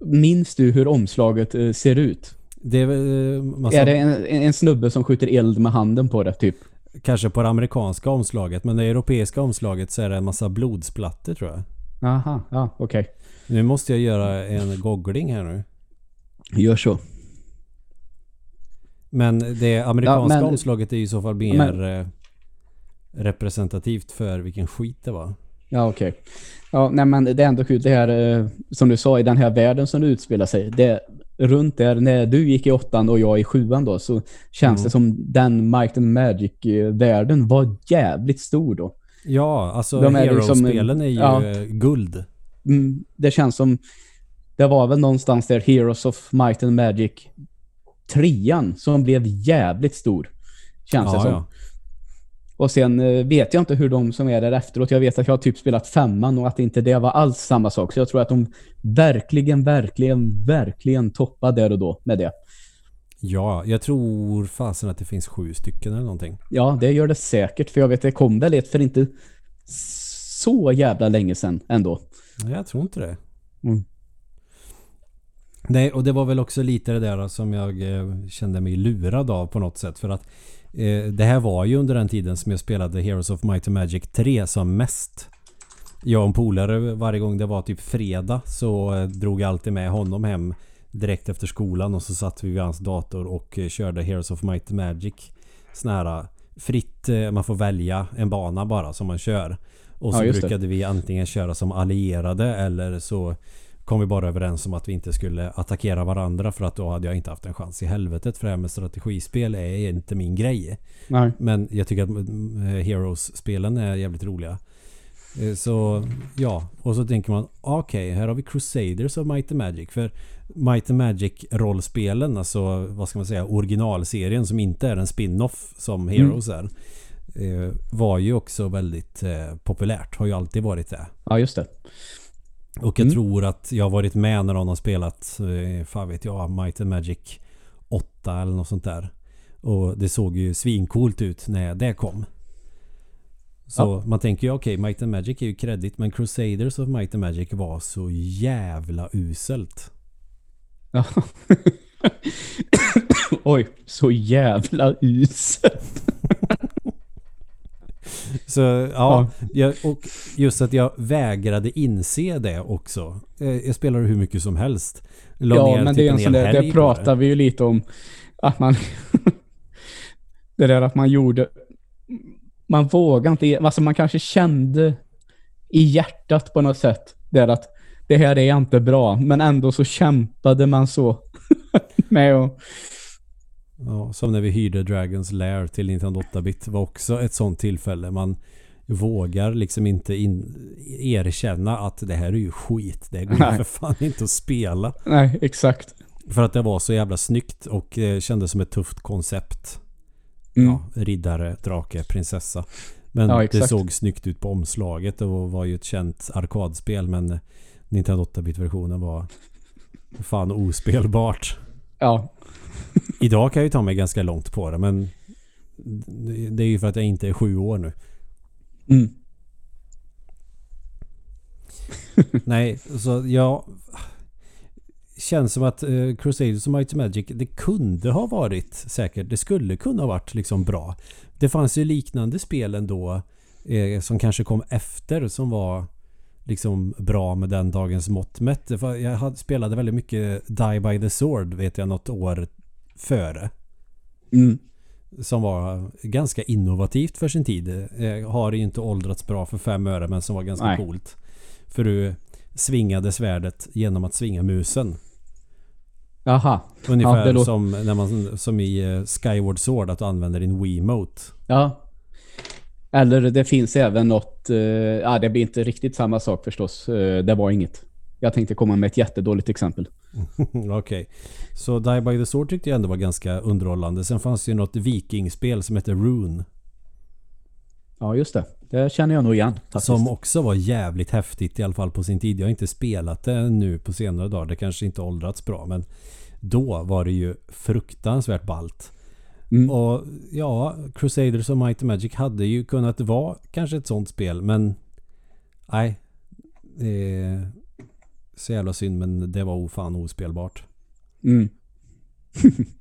minns du hur omslaget eh, ser ut? Det är eh, Massa... Är det en, en snubbe som skjuter eld med handen på det, typ? Kanske på det amerikanska omslaget, men det europeiska omslaget så är det en massa blodsplattor tror jag. Aha, ja okej. Nu måste jag göra en googling här nu. Gör så. Men det amerikanska Ja, men- omslaget är ju i så fall mer eh, representativt för vilken skit det var. Ja, okej. Ja, nej men det är ändå kul det här, eh, som du sa, i den här världen som det utspelar sig. Det, runt där, när du gick i åttan och jag i sjuan då, så känns Mm. det som den Might and Magic-världen var jävligt stor då. Ja, alltså De är liksom- Hero-spelen är ju ja. eh, guld. Mm, det känns som, det var väl någonstans där Heroes of Might and Magic trean som blev jävligt stor. Känns det Ja, som. ja. Och sen eh, vet jag inte hur de som är där efteråt, jag vet att jag har typ spelat femman och att inte det var alls samma sak. Så jag tror att de verkligen, verkligen, verkligen toppade där och då med det. ja, jag tror fasen att det finns sju stycken eller någonting. Ja, det gör det säkert. För jag vet, det kom väl ett för inte så jävla länge sedan ändå. Nej, jag tror inte det. Mm. Nej, och det var väl också lite det där som jag eh, kände mig lurad av på något sätt. För att det här var ju under den tiden som jag spelade Heroes of Might and Magic 3 som mest. Jag och en polare varje gång det var typ fredag så eh, drog jag alltid med honom hem direkt efter skolan och så satt vi vid hans dator och eh, körde Heroes of Might and Magic. Sån här eh, fritt, eh, man får välja en bana bara som man kör. Och så Ja, det. brukade vi antingen köra som allierade eller så kom vi bara överens om att vi inte skulle attackera varandra för att då hade jag inte haft en chans i helvetet. För det här med strategispel är inte min grej. Nej. Men jag tycker att mm, eh, Heroes-spelen är jävligt roliga. Eh, Så ja, och så tänker man okej, här har vi Crusaders of Might and Magic. För Might and Magic-rollspelen, alltså vad ska man säga, originalserien som inte är en spin-off som Heroes är. eh, Var ju också väldigt eh, populärt, har ju alltid varit det. Ja, just det. Och jag Mm. tror att jag har varit med när någon har spelat, eh, fan vet jag, Might and Magic 8 eller något sånt där. Och det såg ju svincoolt ut när det kom. Så Ja. man tänker ju okej, Might and Magic är ju kredit men Crusaders of Might and Magic var så jävla uselt. Ja. [laughs] Oj, så jävla uselt. [laughs] [laughs] Så ja, Jag, och just att jag vägrade inse det också. Eh, Jag spelade hur mycket som helst. La Ja, ner men typ det är en sån där, det pratar vi ju lite om. Att man... [laughs] det där att man gjorde... Man vågade inte... Alltså man kanske kände i hjärtat på något sätt. Där att det här är inte bra. Men ändå så kämpade man så. [laughs] med att... Ja, som när vi hyrde Dragons Lair till Nintendo 8-bit var också ett sånt tillfälle. Man vågar liksom inte in, erkänna att det här är ju skit. Det går Nej. för fan inte att spela. Nej, exakt. För att det var så jävla snyggt och eh, kändes som ett tufft koncept. Mm. Ja, riddare, drake, prinsessa. Men Ja, det såg snyggt ut på omslaget och var ju ett känt arkadspel men Nintendo 8-bit-versionen var fan ospelbart. Ja, [laughs] Idag kan jag ju ta mig ganska långt på det men det är ju för att jag inte är sju år nu. mm. [laughs] Nej, så jag... Känns som att eh, Crusaders och Might Magic det kunde ha varit säkert. Det skulle kunna ha varit liksom bra. Det fanns ju liknande spel ändå eh, som kanske kom efter som var liksom bra med den dagens mått mätt. Jag hade, spelade väldigt mycket Die by the Sword vet jag något år före. Mm. Som var ganska innovativt för sin tid. Eh, har ju inte åldrats bra för fem öre men som var ganska Nej. coolt. För du svingade svärdet genom att svinga musen. Jaha. Ungefär Ja, låter- som, när man, som i eh, Skyward Sword att du använder din Wiimote. Ja. Eller det finns även något... eh, ja, det blir inte riktigt samma sak förstås. Det var inget. Jag tänkte komma med ett jättedåligt exempel. [laughs] Okej. Så Die by the Sword tyckte jag ändå var ganska underhållande. Sen fanns det ju något vikingspel som hette Rune. Ja, just det. Det känner jag nog igen. Faktiskt. Som också var jävligt häftigt i alla fall på sin tid. Jag har inte spelat det nu på senare dagar. Det kanske inte åldrats bra men då var det ju fruktansvärt ballt. Mm. Och ja, Crusaders och Might and Magic hade ju kunnat vara kanske ett sånt spel men nej. Är så jävla synd men det var ofan ospelbart. Mm. [laughs]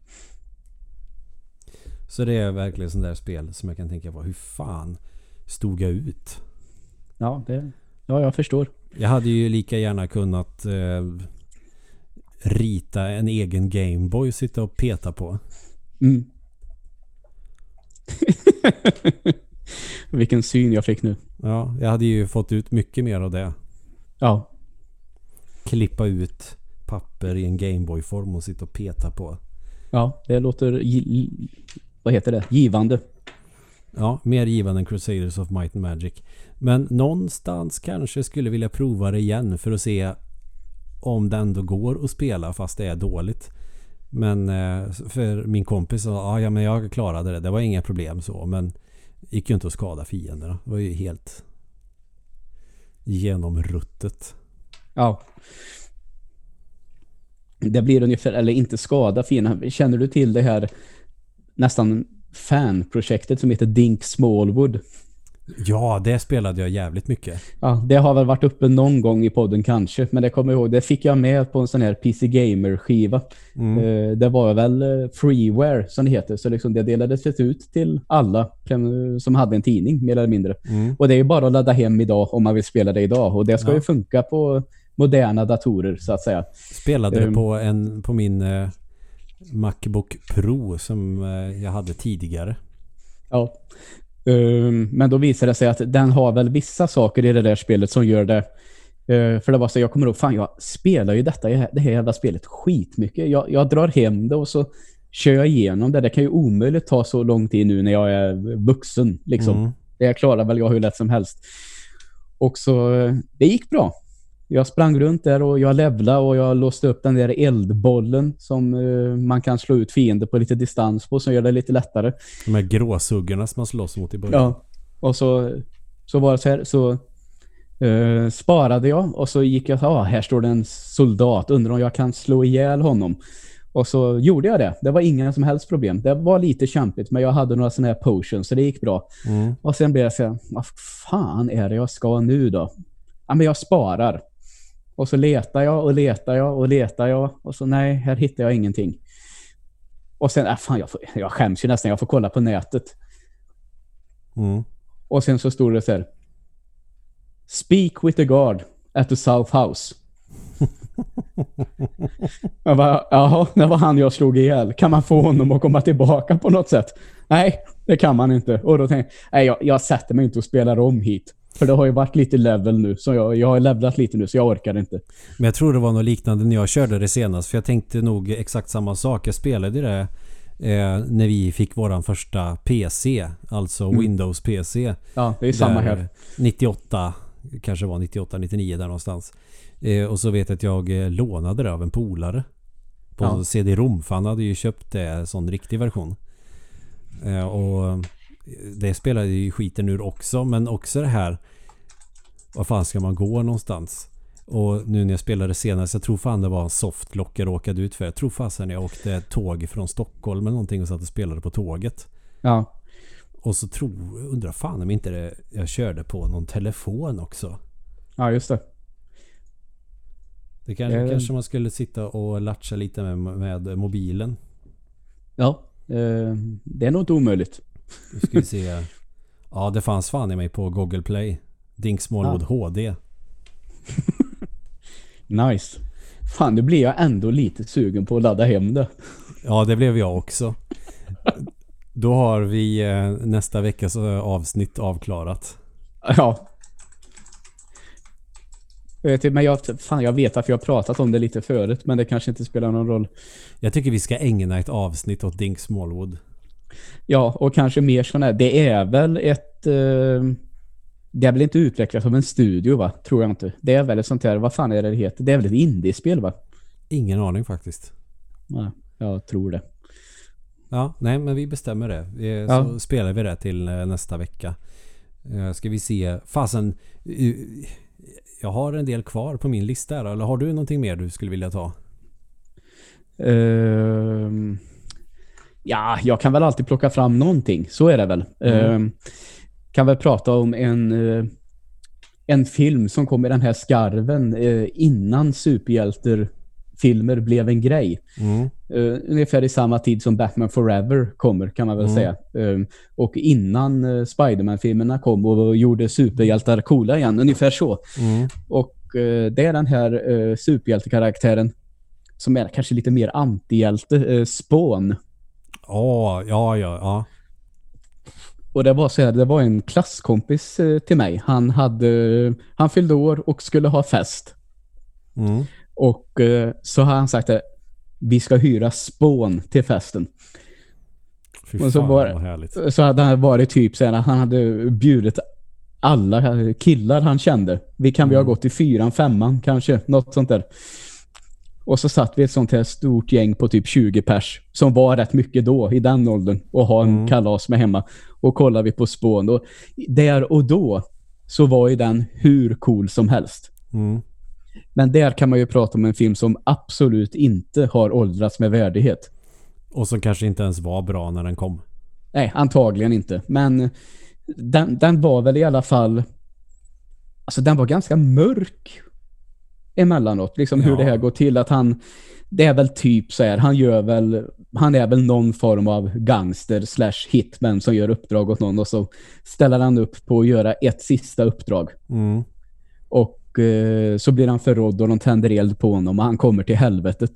Så det är verkligen sånt där spel som jag kan tänka på. Hur fan stod jag ut? Ja, det, ja jag förstår. Jag hade ju lika gärna kunnat eh, rita en egen Gameboy och sitta och peta på. Mm. [laughs] Vilken syn jag fick nu. Ja, jag hade ju fått ut mycket mer av det. Ja. Klippa ut papper i en Gameboy-form och sitta och peta på. Ja, det låter... Vad heter det? Givande. Ja, mer givande än Crusaders of Might and Magic. Men någonstans kanske skulle vilja prova det igen för att se om det ändå går att spela fast det är dåligt. Men eh, för min kompis sa "Ah, ja men jag klarade det. Det var inga problem så. Men gick ju inte att skada fienderna. Det var ju helt genomruttet. Ja. Det blir ungefär, eller inte skada fina. Känner du till det här nästan fanprojektet som heter Dink Smallwood? Ja, det spelade jag jävligt mycket. Ja, det har väl varit uppe någon gång i podden kanske, men det kommer jag ihåg. Det fick jag med på en sån här PC Gamer-skiva. Mm. Eh, Det var väl eh, freeware som det heter, så liksom det delades ut till alla som hade en tidning, mer eller mindre. Mm. Och det är ju bara att ladda hem idag om man vill spela det idag. Och det ska Ja. ju funka på moderna datorer, så att säga. Spelade det Ehm. på, en, på min eh, Macbook Pro som eh, jag hade tidigare. Ja. Ehm, men då visar det sig att den har väl vissa saker i det där spelet som gör det. Eh, för det var så, jag kommer ihåg, fan jag spelar ju detta, det här jävla spelet skitmycket. Jag, jag drar hem det och så kör jag igenom det. Det kan ju omöjligt ta så lång tid nu när jag är vuxen. Liksom. Mm. Det klarar väl jag hur lätt som helst. Och så, eh, det gick bra. Jag sprang runt där och jag levlade och jag låste upp den där eldbollen som eh, man kan slå ut fiender på lite distans på som gör det lite lättare. De här gråsuggorna som man slåss mot i början. Ja. Och så, så var det så här, så eh, sparade jag och så gick jag, ah, här står det en soldat, undrar om jag kan slå ihjäl honom. Och så gjorde jag det. Det var inga som helst problem. Det var lite kämpigt, men jag hade några sådana här potions, så det gick bra. Mm. Och sen blev jag så här, vad fan är det jag ska nu då? Ja, men jag sparar. Och så letar jag och letar jag och letar jag. Och så nej, här hittar jag ingenting. Och sen, äh, fan, jag, får, jag skäms ju nästan. Jag får kolla på nätet. Mm. Och sen så stod det så här. Speak with the guard at the South House. [laughs] jag bara, jaha, det var han jag slog ihjäl. Kan man få honom att komma tillbaka på något sätt? Nej, det kan man inte. Och då tänkte jag, nej, jag, jag sätter mig inte och spelar om hit. För det har ju varit lite level nu, så jag, jag har levlat lite nu, så jag orkar inte. Men jag tror det var något liknande när jag körde det senast. För jag tänkte nog exakt samma sak. Jag spelade det eh, när vi fick våran första PC. Alltså Mm. Windows PC. Ja, det är samma här. eh, 98, kanske var 98, 99 där någonstans. Eh, och så vet jag att jag eh, lånade det av en polare. På Ja. CD-ROM. För han hade ju köpt det, sån riktig version. Eh, och eh, det spelade ju skiten ur också. Men också det här. Var fan ska man gå någonstans? Och nu när jag spelade senast, jag tror fan det var en softlock jag råkade ut för. Jag tror fasen jag åkte tåg från Stockholm eller någonting och satt och spelade på tåget. Ja, Och så tror, undrar fan om inte det, jag körde på någon telefon också. ja just det. Det kanske, Eh. kanske man skulle sitta och latcha lite med, med mobilen. Ja, eh, det är nog inte omöjligt. Nu ska vi se. Ja, det fanns fan i mig på Google Play. Dink Smallwood HD. Nice. Fan, nu blir jag ändå lite sugen på att ladda hem det. Ja, det blev jag också. Då har vi eh, nästa veckas eh, avsnitt avklarat. Ja. Jag vet, inte, men jag, fan, jag vet att vi har pratat om det lite förut, men det kanske inte spelar någon roll. Jag tycker vi ska ägna ett avsnitt åt Dink Smallwood. Ja, och kanske mer sån här. Det är väl ett... Eh, det är väl inte utvecklat som en studio, va? Tror jag inte. Det är väl ett sånt här... Vad fan är det det heter? Det är väl ett indiespel, va? Ingen aning faktiskt. Ja, jag tror det. Ja, nej men vi bestämmer det. Eh, Ja. Så spelar vi det till eh, nästa vecka. Eh, Ska vi se. Fasen. eh, Jag har en del kvar på min lista här. Eller har du någonting mer du skulle vilja ta? Ehm, ja, jag kan väl alltid plocka fram någonting. Så är det väl. Mm. Ehm, kan väl prata om en, eh, en film som kom i den här skarven eh, innan superhjälter filmer blev en grej. Mm. Uh, ungefär i samma tid som Batman Forever kommer kan man väl Mm. säga. Um, och innan uh, Spider-Man-filmerna kom och gjorde superhjältar coola igen, ungefär så. Mm. Och uh, det är den här uh, superhjältekaraktären som är kanske lite mer antihjälte, uh, Spawn. Åh, ja, ja, ja. Och det var så här, det var en klasskompis uh, till mig. Han hade, han fyllde år och skulle ha fest. Mm. Och uh, så har han sagt att vi ska hyra Spawn till festen. Fy Och fan så var- så hade han varit typ så här, han hade bjudit alla killar han kände. Vi kan vi ha Mm. gått i fyran, femman kanske, något sånt där. Och så satt vi ett sånt här stort gäng på typ 20 pers som var rätt mycket då i den åldern och ha en Mm. kalas med hemma. Och kollade vi på spån. Och där och då så var ju den hur cool som helst. Mm. Men där kan man ju prata om en film som absolut inte har åldrats med värdighet. Och som kanske inte ens var bra när den kom. Nej, antagligen inte. Men den, den var väl i alla fall... Alltså den var ganska mörk emellanåt. Liksom hur Ja. det här går till. Att han... Det är väl typ så här. Han gör väl... Han är väl någon form av gangster slash hitman som gör uppdrag åt någon. Och så ställer han upp på att göra ett sista uppdrag. Mm. Och eh, så blir han förrådd och de tänder eld på honom. Och han kommer till helvetet.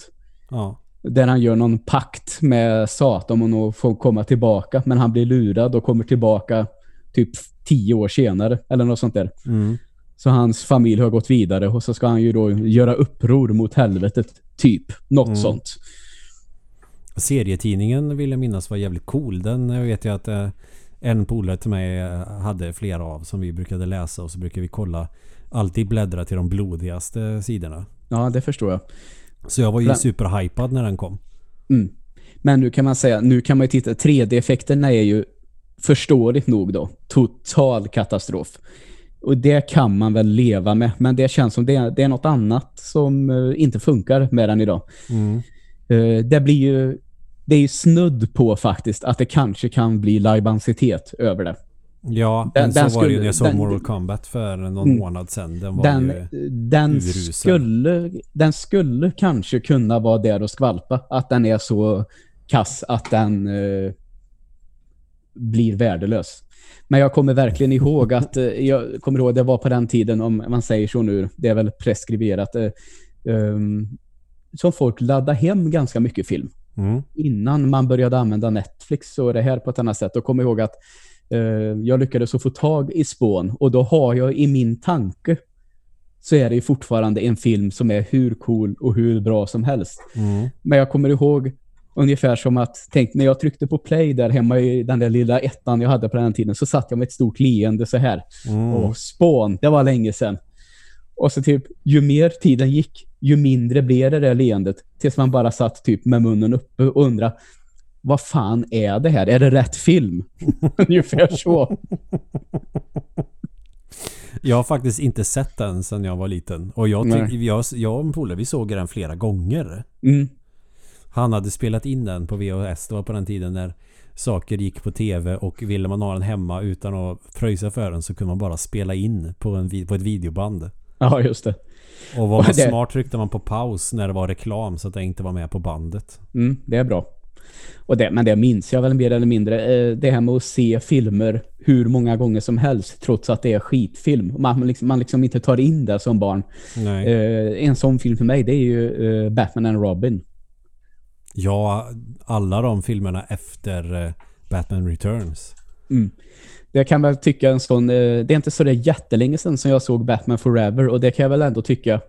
Ja. Där han gör någon pakt med Satan om att få komma tillbaka. Men han blir lurad och kommer tillbaka typ tio år senare. Eller något sånt där. Mm. Så hans familj har gått vidare och så ska han ju då göra uppror mot helvetet. Typ. Något Mm. sånt. Serietidningen vill jag minnas var jävligt cool. Den vet jag att eh, en polare till mig eh, hade flera av som vi brukade läsa och så brukar vi kolla alltid bläddra till de blodigaste sidorna. Ja, det förstår jag. Så jag var ju Den- superhypad när den kom. Mm. Men nu kan man säga, nu kan man ju titta, 3D-effekterna är ju förståeligt nog då, total katastrof. Och det kan man väl leva med, men det känns som det är, det är något annat som eh, inte funkar med den idag. Mm. Eh, det blir ju det är ju snudd på faktiskt att det kanske kan bli lajbansitet över det. Ja, Den- men så den var det ju när jag såg den- Mortal Kombat för någon Mm. månad sedan. Den var Den, ju... den, skulle, den skulle kanske kunna vara där och skvalpa. Att den är så kass att den eh, blir värdelös. Men jag kommer verkligen ihåg att eh, jag kommer ihåg det var på den tiden om man säger så nu. Det är väl preskriberat. Ehm, som folk laddade hem ganska mycket film. Mm. innan man började använda Netflix och det här på ett annat sätt. Och kom ihåg att eh, jag lyckades få tag i spån och då har jag i min tanke så är det ju fortfarande en film som är hur cool och hur bra som helst. Mm. Men jag kommer ihåg ungefär som att, tänk när jag tryckte på play där hemma i den där lilla ettan jag hade på den tiden så satt jag med ett stort leende så här. Mm. Och spån, det var länge sedan. Och så typ, ju mer tiden gick, ju mindre blev det där leendet. Tills man bara satt typ med munnen uppe och undrade, vad fan är det här? Är det rätt film? [laughs] Ungefär så. Jag har faktiskt inte sett den sedan jag var liten. Och jag, jag, jag och en polare, vi såg den flera gånger. Mm. Han hade spelat in den på VHS. Det var på den tiden när saker gick på tv och ville man ha den hemma utan att pröjsa för den så kunde man bara spela in på, en, på ett videoband. Ja, just det. Och var man [laughs] smart tryckte man på paus när det var reklam så att det inte var med på bandet. Mm, det är bra. Och det, men det minns jag väl mer eller mindre. Eh, Det här med att se filmer hur många gånger som helst trots att det är skitfilm. Man liksom, man liksom inte tar in det som barn. Nej. Eh, en sån film för mig det är ju eh, Batman and Robin. Ja, alla de filmerna efter eh, Batman Returns. Mm. Det kan väl tycka en sån... eh, Det är inte så det jättelänge sedan som jag såg Batman Forever och det kan jag väl ändå tycka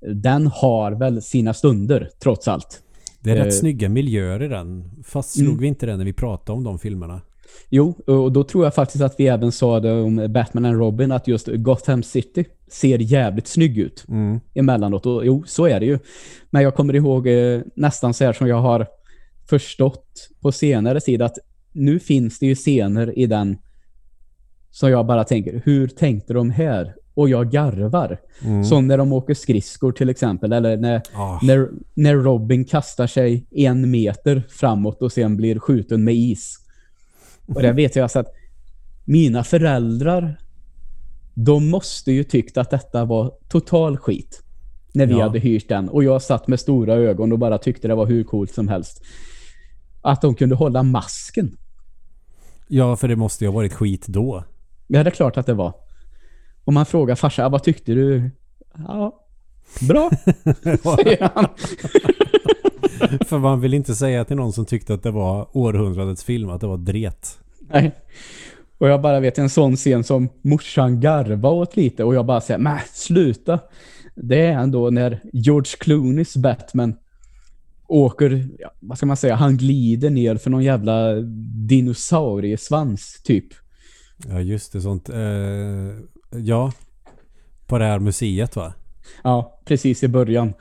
den har väl sina stunder trots allt. Det är rätt snygga miljöer i den. Fastslog Mm. vi inte det när vi pratade om de filmerna? Jo, och då tror jag faktiskt att vi även sa det om Batman and Robin att just Gotham City ser jävligt snygg ut Mm. emellanåt. Och jo, så är det ju. Men jag kommer ihåg eh, nästan så här som jag har förstått på senare tid att nu finns det ju scener i den som jag bara tänker, hur tänkte de här? Och jag garvar. Mm. Som när de åker skridskor till exempel. Eller när, Ah, när, när Robin kastar sig en meter framåt och sen blir skjuten med is. Och det vet jag alltså att mina föräldrar de måste ju tyckt att detta var total skit. När vi Ja. hade hyrt den. Och jag satt med stora ögon och bara tyckte det var hur coolt som helst. Att de kunde hålla masken. Ja, för det måste ju ha varit skit då. Ja, det är klart att det var. Och man frågar farsa, vad tyckte du? Ja, bra, [laughs] [laughs] säger han. [laughs] för man vill inte säga till någon som tyckte att det var århundradets film att det var dret. Nej. Och jag bara vet en sån scen som morsan garva åt lite och jag bara säger, men sluta. Det är ändå när George Clooneys Batman åker, ja, vad ska man säga, han glider ner för någon jävla dinosauriesvans typ. Ja, just det. Sånt. Eh, ja. På det här museet va? Ja, precis i början.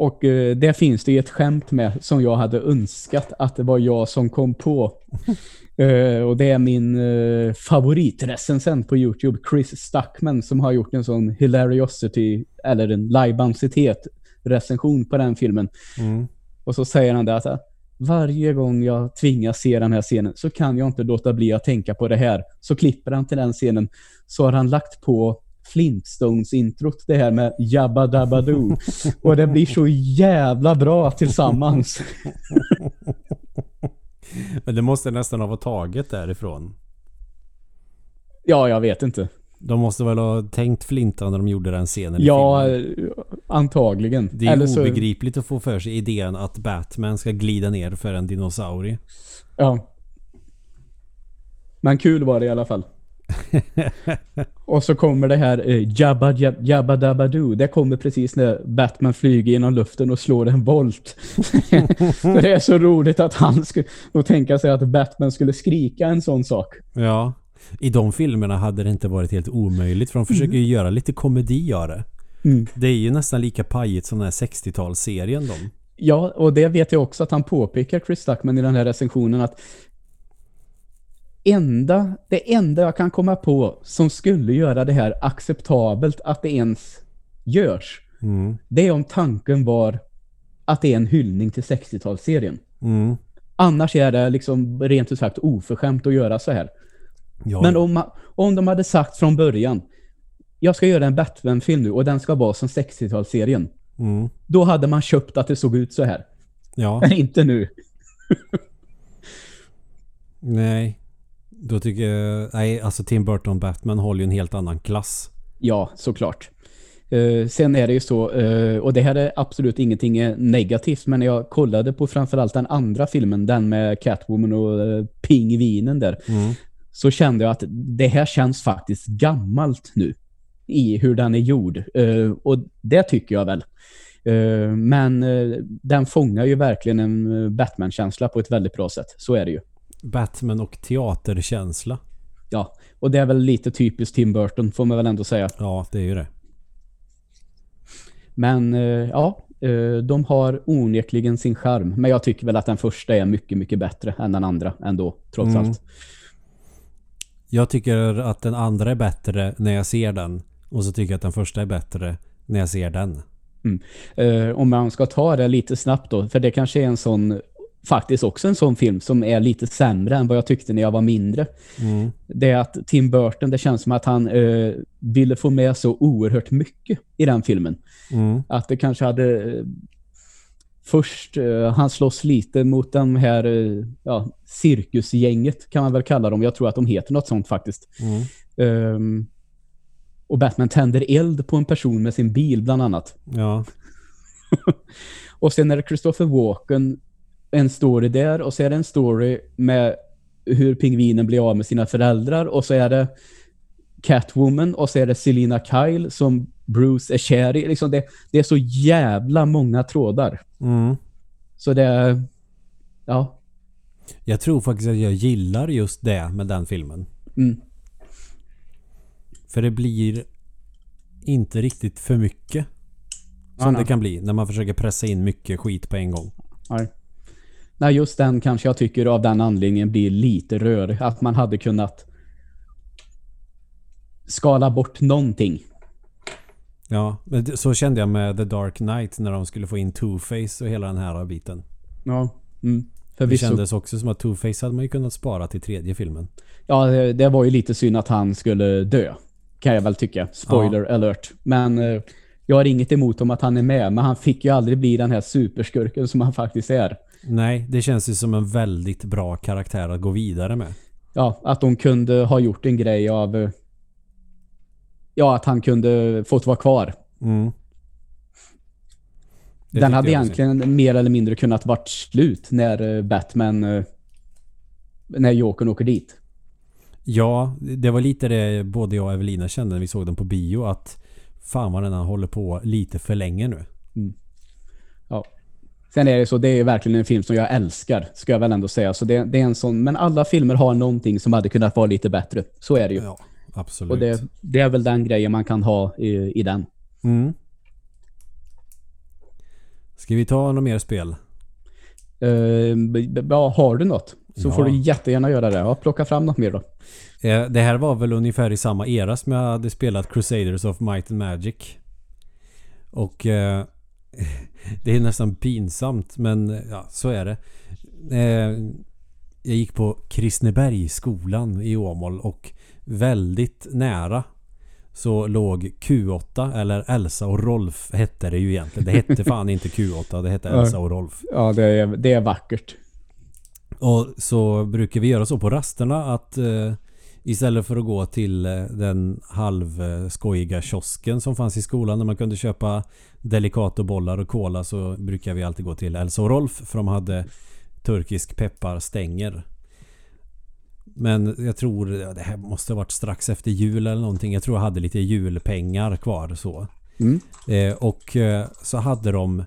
Och eh, det finns det ett skämt med som jag hade önskat att det var jag som kom på. [laughs] Eh, och det är min eh, favoritrecensent på Youtube, Chris Stuckman, som har gjort en sån hilariosity, eller en lajbansitet recension på den filmen. Mm. Och så säger han det att varje gång jag tvingas se den här scenen så kan jag inte låta bli att tänka på det här. Så klipper han till den scenen. Så har han lagt på Flintstones-introt, det här med Jabba Dabba Doo. [laughs] Och det blir så jävla bra tillsammans. [laughs] Men det måste nästan ha varit taget därifrån. Ja, jag vet inte. De måste väl ha tänkt flinta när de gjorde den scenen Ja, filmen. antagligen. Det är Eller så- obegripligt att få för sig idén att Batman ska glida ner för en dinosaurie. Ja. Men kul var det i alla fall. [laughs] Och så kommer det här eh, Jabba, Jabba, Jabba Dabba Doo. Det kommer precis när Batman flyger genom luften och slår en volt. [laughs] För det är så roligt att han skulle nog tänka sig att Batman skulle skrika en sån sak. Ja. I de filmerna hade det inte varit helt omöjligt för de försöker ju göra lite komedi av det. Mm. Det är ju nästan lika pajigt som den här 60-talsserien de. Ja, och det vet jag också att han påpekar, Chris Stuckman, i den här recensionen att enda, det enda jag kan komma på som skulle göra det här acceptabelt att det ens görs, Mm. det är om tanken var att det är en hyllning till 60-talsserien. Mm. Annars är det liksom rent ut sagt oförskämt att göra så här. Ja, Men om, om de hade sagt från början jag ska göra en Batman-film nu och den ska vara som 60-talsserien. mm. Då hade man köpt att det såg ut så här. ja. Men [laughs] inte nu. Nej. Då tycker jag... Nej, alltså Tim Burton Batman håller ju en helt annan klass. Ja, såklart. Eh, sen är det ju så, eh, och det här är absolut ingenting negativt, men när jag kollade på framförallt den andra filmen, den med Catwoman och eh, pingvinen där, Mm. så kände jag att det här känns faktiskt gammalt nu i hur den är gjord. Eh, och det tycker jag väl. Men den fångar ju verkligen en Batman-känsla på ett väldigt bra sätt. Så är det ju. Batman och teaterkänsla. Ja, och det är väl lite typiskt Tim Burton får man väl ändå säga. Ja, det är ju det. Men eh, ja, eh, de har onekligen sin charm. Men jag tycker väl att den första är mycket, mycket bättre än den andra ändå, trots Mm. allt. Jag tycker att den andra är bättre när jag ser den. Och så tycker jag att den första är bättre när jag ser den. Eh, om man ska ta det lite snabbt då, för det kanske är en sån, faktiskt också en sån film som är lite sämre än vad jag tyckte när jag var mindre. Mm. Det är att Tim Burton, det känns som att han eh, ville få med så oerhört mycket i den filmen. Mm. Att det kanske hade eh, först, eh, han slåss lite mot den här eh, ja, cirkusgänget kan man väl kalla dem. Jag tror att de heter något sånt faktiskt. Mm. Ehm, och Batman tänder eld på en person med sin bil bland annat. Ja. [laughs] Och sen är det Christopher Walken, en story där. Och så är det en story med hur pingvinen blir av med sina föräldrar. Och så är det Catwoman och så är det Selina Kyle som Bruce är kär i. Liksom det, det är så jävla många trådar. Mm. Så det. Ja. Jag tror faktiskt att jag gillar just det med den filmen. Mm. För det blir inte riktigt för mycket. Som nej. det kan bli när man försöker pressa in mycket skit på en gång. Nej. Nej, just den kanske jag tycker av den anledningen blir lite rörig. Att man hade kunnat skala bort någonting. Ja, men det- så kände jag med The Dark Knight när de skulle få in Two-Face och hela den här biten. Ja. Mm. Det Förvisso. kändes också som att Two-Face hade man ju kunnat spara till tredje filmen. Ja, det, det var ju lite synd att han skulle dö. Kan jag väl tycka. Spoiler alert. Men eh, jag har inget emot om att han är med, men han fick ju aldrig bli den här superskurken som han faktiskt är. Nej, det känns ju som en väldigt bra karaktär att gå vidare med. Ja, att de kunde ha gjort en grej av... eh, Ja, att han kunde fått vara kvar. Mm. Den hade egentligen mer eller mindre kunnat varit slut när eh, Batman... eh, När Jokern åker dit. Ja, det var lite det både jag och Evelina kände när vi såg den på bio att fan vad den här håller på lite för länge nu. Sen är det så, det är verkligen en film som jag älskar, ska jag väl ändå säga. Så det, det är en sån, men alla filmer har någonting som hade kunnat vara lite bättre. Så är det ju. Ja, absolut. Och det, det är väl den grejen man kan ha i, i den. Mm. Ska vi ta något mer spel? Uh, ja, har du något? Så Ja. får du jättegärna göra det. Ja, plocka fram något mer då. Eh, Det här var väl ungefär i samma era som jag hade spelat Crusaders of Might and Magic. Och eh, [laughs] [laughs] det är nästan pinsamt men eh, ja, så är det. Eh, jag gick på Kristnebergsskolan i Åmål och väldigt nära så låg Q8 eller Elsa och Rolf hette det ju egentligen. Det hette fan inte Q8, det hette [laughs] Elsa och Rolf. Ja, det är, det är vackert. Och så brukar vi göra så på rasterna att eh, istället för att gå till eh, den halvskojiga kiosken som fanns i skolan där man kunde köpa Delicato-bollar och cola så brukar vi alltid gå till Elsa och Rolf för de hade turkisk pepparstänger. Men jag tror ja, det här måste ha varit strax efter jul eller någonting. Jag tror jag hade lite julpengar kvar så. Mm. Eh, och eh, så hade de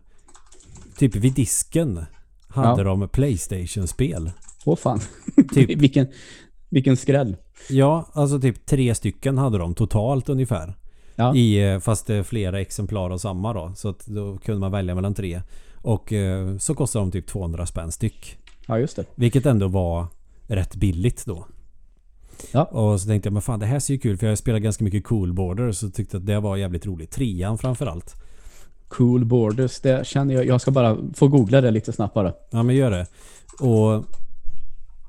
typ vid disken hade Ja. de Playstation-spel. Åh fan. Typ. [laughs] vilken, vilken skräll. Ja, alltså typ tre stycken hade de totalt ungefär. Ja. I, eh, fast är flera exemplar av samma då. Så att då kunde man välja mellan tre. Och eh, så kostade de typ 200 spänn styck. ja, just det. Vilket ändå var rätt billigt då. Ja. Och så tänkte jag, men fan det här ser ju kul för jag spelar ganska mycket Cool Border så tyckte att det var jävligt roligt. Trean framförallt. Cool Borders, det känner jag. Jag ska bara få googla det lite snabbt bara. Ja men gör det. Och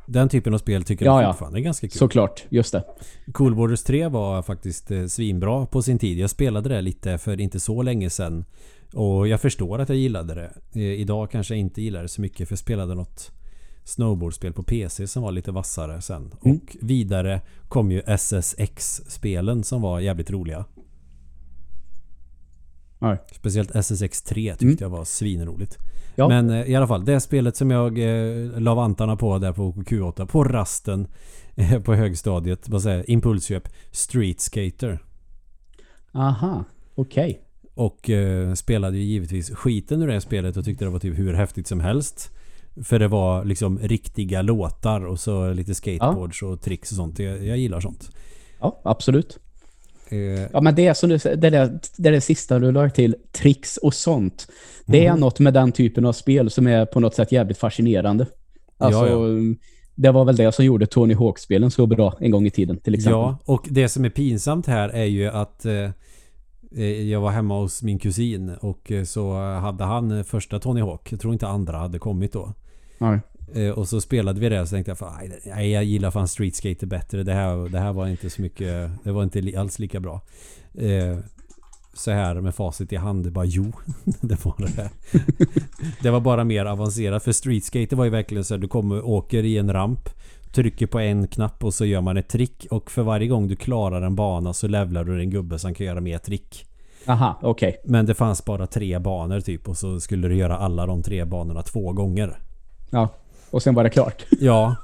den typen av spel tycker Ja, jag ja. fortfarande är ganska kul. Såklart, just det. Cool Borders 3 var faktiskt eh, svinbra på sin tid. Jag spelade det lite för inte så länge sedan. Och jag förstår att jag gillade det. Eh, Idag kanske jag inte gillar det så mycket för jag spelade något snowboardspel på PC som var lite vassare sen. Mm. Och vidare kom ju SSX-spelen som var jävligt roliga. Ja. Speciellt SSX 3 tyckte Mm. jag var svinroligt. Ja. Men eh, i alla fall, det spelet som jag eh, la vantarna på där på Q8 på rasten eh, på högstadiet. Vad säger? Impulsköp. Street Skater. Aha, okej. Och eh, spelade ju givetvis skiten ur det spelet och tyckte det var typ hur häftigt som helst. För det var liksom riktiga låtar och så lite skateboards och tricks och sånt. Jag, jag gillar sånt. Ja, absolut. Ja, men det som du säger, det där, det där sista du la till, tricks och sånt. Det är Mhm. något med den typen av spel som är på något sätt jävligt fascinerande. Alltså, Ja, det var väl det som gjorde Tony Hawk-spelen så bra en gång i tiden, till exempel. Ja, och det som är pinsamt här är ju att eh, eh, jag var hemma hos min kusin och eh, så hade han eh, första Tony Hawk. Jag tror inte andra hade kommit då. Ja. Eh, och så spelade vi det och så tänkte jag fan, nej, jag gillar fan Street Skater bättre. Det här, det här var inte så mycket, det var inte alls lika bra. Eh, så här med facit i hand, det bara jo, [laughs] det var det. [laughs] det var bara mer avancerat för Street Skater var ju verkligen så här, du kommer åker i en ramp Trycker på en knapp och så gör man ett trick och för varje gång du klarar en bana så levlar du en gubbe som kan göra mer trick. Aha, okej. Men det fanns bara tre banor typ och så skulle du göra alla de tre banorna två gånger. Ja. Och sen var det klart. [laughs] Ja,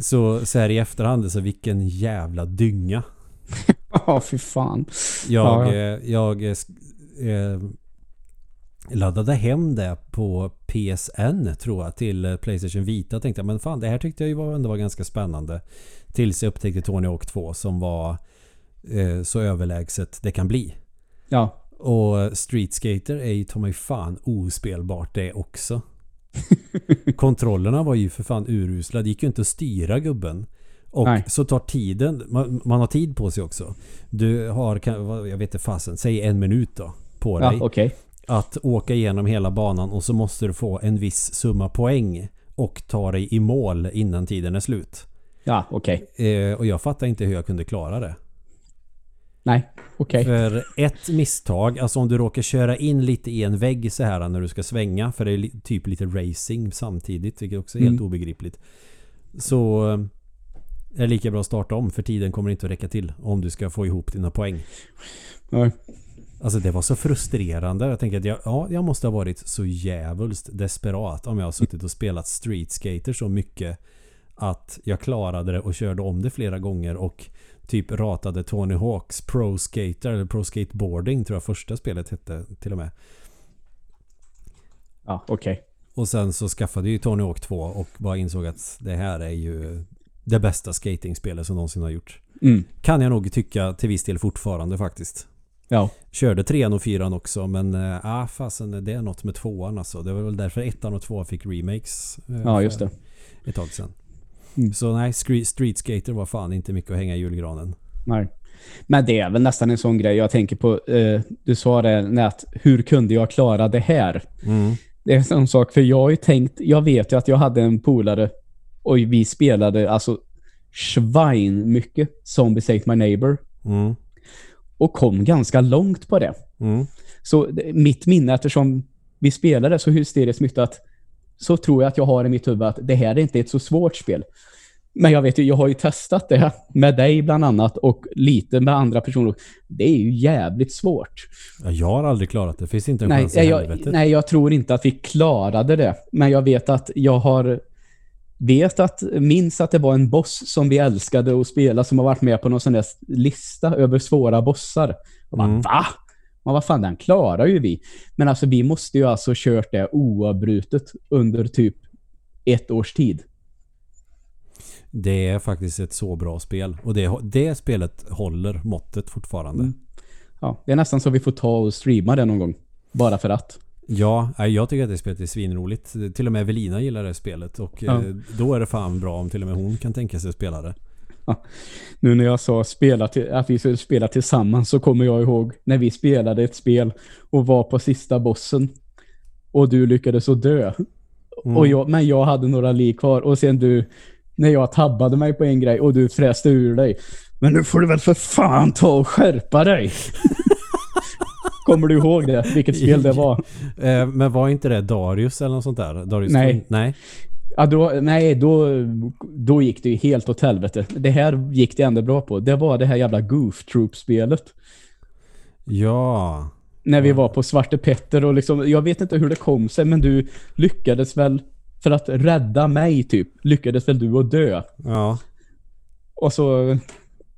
så, så här i efterhand så vilken jävla dynga. [laughs] Ja, fy fan. Jag, Ja, ja. eh, jag eh, eh, laddade hem det på PSN tror jag till eh, Playstation Vita. Tänkte jag, men fan det här tyckte jag ju var, ändå var ganska spännande. Tills jag upptäckte Tony Hawk 2 som var eh, så överlägset det kan bli. Ja. Och Street Skater är ju ta mig fan ospelbart det också. [laughs] Kontrollerna var ju för fan urusla. Det gick ju inte att styra gubben. Och Nej. så tar tiden, man, man har tid på sig också. Du har, jag vet inte fasen, säg en minut då. På Ja, dig. okej. Att åka igenom hela banan och så måste du få en viss summa poäng. Och ta dig i mål innan tiden är slut. Ja, okej. Eh, och jag fattar inte hur jag kunde klara det. Nej, okej. För ett misstag, alltså om du råkar köra in lite i en vägg så här när du ska svänga, för det är typ lite racing samtidigt, vilket också är helt Mm. obegripligt. Så eh, är det lika bra att starta om, för tiden kommer inte att räcka till om du ska få ihop dina poäng. Nej. Alltså det var så frustrerande. Jag tänker att jag, ja, jag måste ha varit så jävulst desperat om jag har suttit och spelat Street Skater så mycket att jag klarade det och körde om det flera gånger och typ ratade Tony Hawks Pro Skater eller Pro Skateboarding tror jag första spelet hette till och med. Ja, okej. Och sen så skaffade ju Tony Hawk 2 och bara insåg att det här är ju det bästa skatingspelet som någonsin har gjorts. Mm. Kan jag nog tycka till viss del fortfarande faktiskt. Ja. Körde trean och fyran också men äh, ah, fasen det är något med tvåan alltså. Det var väl därför ettan och tvåan fick remakes. eh, ja, just det. Ett tag sedan. Mm. Så nej, Street, Skater var fan inte mycket att hänga i julgranen. Nej. Men det är väl nästan en sån grej jag tänker på. Eh, du sa det, Nät, hur kunde jag klara det här? Mm. Det är en sån sak, för jag har ju tänkt, jag vet ju att jag hade en polare och vi spelade alltså svin mycket Zombies Ate My Neighbor Mm. och kom ganska långt på det. Mm. Så mitt minne, eftersom vi spelade så hysteriskt mycket att så tror jag att jag har i mitt huvud att det här är inte ett så svårt spel. Men jag vet ju, jag har ju testat det med dig bland annat och lite med andra personer. Det är ju jävligt svårt. Ja, jag har aldrig klarat det. Finns inte en Nej chans i jag, helvetet. nej, jag tror inte att vi klarade det. Men jag vet att jag har vet att, minns att det var en boss som vi älskade att spela som har varit med på någon sån där lista över svåra bossar. Och bara, Mm. va? Men vad fan, den klarar ju vi. Men alltså vi måste ju alltså kört det oavbrutet under typ ett års tid. Det är faktiskt ett så bra spel. Och det, det spelet håller måttet fortfarande. Mm. Ja, det är nästan så vi får ta och streama det någon gång. Bara för att. Ja, jag tycker att det spelet är svinroligt. Till och med Evelina gillar det spelet. Och Ja. eh, då är det fan bra om till och med hon kan tänka sig att spela det. [laughs] Nu när jag sa spela till, att vi skulle spela tillsammans så kommer jag ihåg när vi spelade ett spel och var på sista bossen. Och du lyckades att dö. Mm. Och jag, men jag hade några liv kvar. Och sen du, när jag tabbade mig på en grej och du fräste ur dig. Men nu får du väl för fan ta och skärpa dig. [laughs] Kommer du ihåg det? Vilket spel det [laughs] var? Eh, men var inte det Darius eller något sånt där? Darius Nej. Nej. Ja, då, nej, då, då gick det ju helt åt helvete. Det här gick det ändå bra på. Det var det här jävla Goof Troop-spelet. Ja. När vi var på Svarte Petter och liksom, jag vet inte hur det kom sig, men du lyckades väl, för att rädda mig typ, lyckades väl du att dö. Ja. Och så,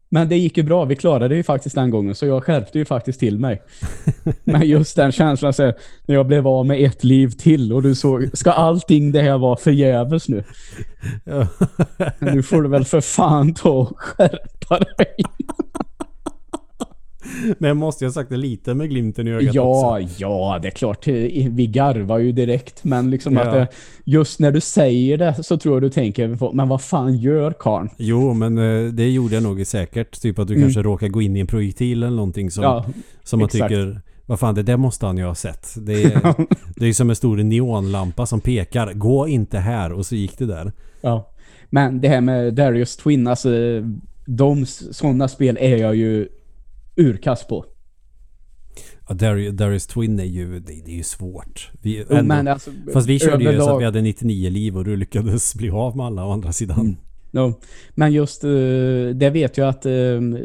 men det gick ju bra, vi klarade det ju faktiskt den gången, så jag skärpte ju faktiskt till mig. men just den känslan så här, när jag blev av med ett liv till och du såg, ska allting det här vara förgäves nu? Ja. Nu får du väl för fan ta och skärpa dig. [laughs] Men jag måste ha sagt det lite med glimten i ögat Ja, också. ja, det är klart. Vi garvar ju direkt. Men liksom Ja. att det, just när du säger det så tror jag du tänker, men vad fan gör karn? Jo, men eh, det gjorde jag nog säkert. Typ att du Mm. kanske råkar gå in i en projektil eller någonting som, Ja, som man exakt. tycker vad fan, det där måste han ju ha sett. Det är, [laughs] det är som en stor neonlampa som pekar. Gå inte här. Och så gick det där. ja. Men det här med Darius Twin, alltså de sådana spel är jag ju urkass på. Ja, Darius, Darius Twin är ju, det, det är ju svårt. Vi, ändå, men alltså, fast vi körde ju så att överlag- vi hade 99 liv och du lyckades bli av med alla å andra sidan. Mm. Ja, men just eh, det vet jag att eh,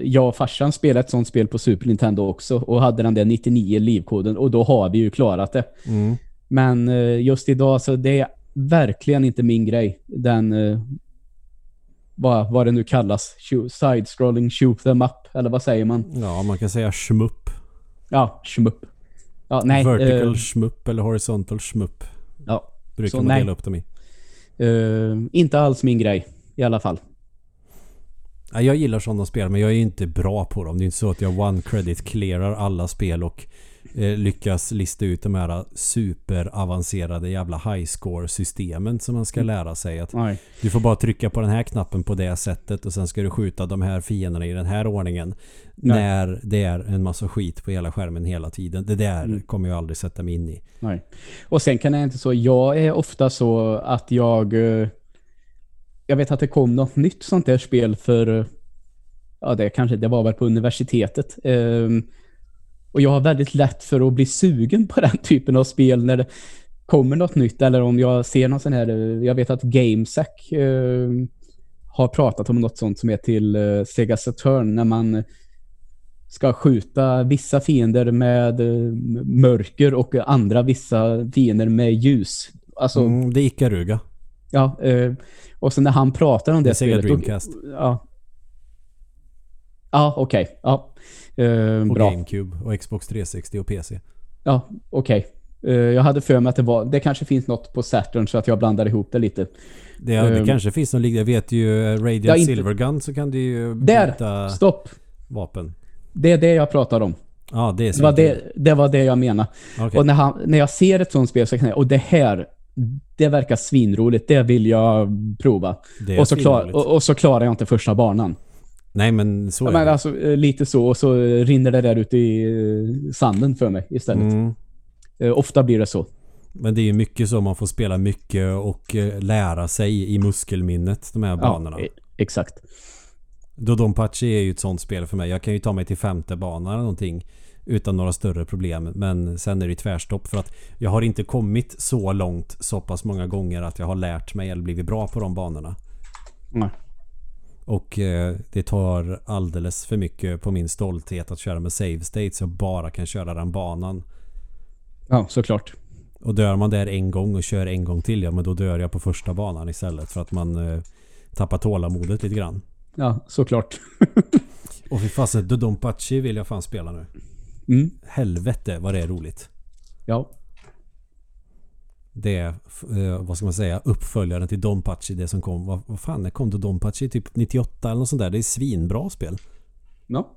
jag och farsan spelade ett sånt spel på Super Nintendo också och hade den där 99 livkoden och då har vi ju klarat det. Mm. Men eh, just idag så det är verkligen inte min grej. Den vad, vad det nu kallas. Side-scrolling, shoot them up. Eller vad säger man? Ja, man kan säga schmupp. Ja, shmup. Ja, nej. Vertical eh, schmupp eller horizontal schmupp. ja, Brukar man nej. dela upp dem i. eh, inte alls min grej. I alla fall. Ja, jag gillar sådana spel men jag är inte bra på dem. Det är inte så att jag one credit clearar alla spel och eh, lyckas lista ut de här superavancerade jävla high score systemen som man ska lära sig. Att Nej. du får bara trycka på den här knappen på det sättet och sen ska du skjuta de här fienderna i den här ordningen. Nej. När det är en massa skit på hela skärmen hela tiden. Det där Mm. kommer jag aldrig sätta mig in i. Nej. Och sen kan jag inte så, jag är ofta så att jag eh, jag vet att det kom något nytt sånt där spel för eh, ja det kanske det var väl på universitetet. Ehm, och jag har väldigt lätt för att bli sugen på [laughs] den typen av spel när det kommer något nytt eller om jag ser någon sån här, eh, jag vet att GameSack eh, har pratat om något sånt som är till eh, Sega Saturn när man ska skjuta vissa fiender med eh, mörker och andra vissa fiender med ljus. Alltså, Mm, det är Ikaruga. ja, eh, och sen när han pratar om det, Det är Sega spelet, Dreamcast. ja. Ja, okej. Ja. Eh, Och bra. GameCube och Xbox 360 och PC. Ja, okej. Eh, jag hade för mig att det var... Det kanske finns något på Saturn så att jag blandar ihop det lite. Det, det Ehm. kanske finns någon. Jag vet ju eh, Radiant inte- Silvergun så kan du ju Där! Stopp! vapen. Det är det jag pratar om. Ja, det är Det var det, det var det jag menade. Okej. Och när, han, när jag ser ett sånt spel så kan jag... Och det här, det verkar svinroligt. Det vill jag prova. Det Och så, klar, och, och så klarar jag inte första banan. Nej, men så Ja, är men det. alltså, eh, lite så. Och så rinner det där ute i eh, sanden för mig istället. Mm. Eh, Ofta blir det så. Men det är ju mycket så man får spela mycket och lära sig i muskelminnet de här banorna. Ja, e- exakt. Dodonpachi är ju ett sånt spel för mig. Jag kan ju ta mig till femte banan eller någonting utan några större problem. Men sen är det tvärstopp för att jag har inte kommit så långt så pass många gånger att jag har lärt mig eller blivit bra på de banorna. Nej. Och eh, det tar alldeles för mycket på min stolthet att köra med save state så jag bara kan köra den banan. Ja, såklart. Och dör man där en gång och kör en gång till, ja men då dör jag på första banan istället för att man eh, tappar tålamodet lite grann. Ja, såklart. [laughs] Och för fasen, Dodonpachi vill jag fan spela nu. Mm. Helvete vad det är roligt. Ja. Det är, eh, vad ska man säga, uppföljaren till Donpachi. Det som kom, vad, vad fan, när kom då Donpachi? Typ 98 eller något sånt där. Det är svinbra spel. Ja.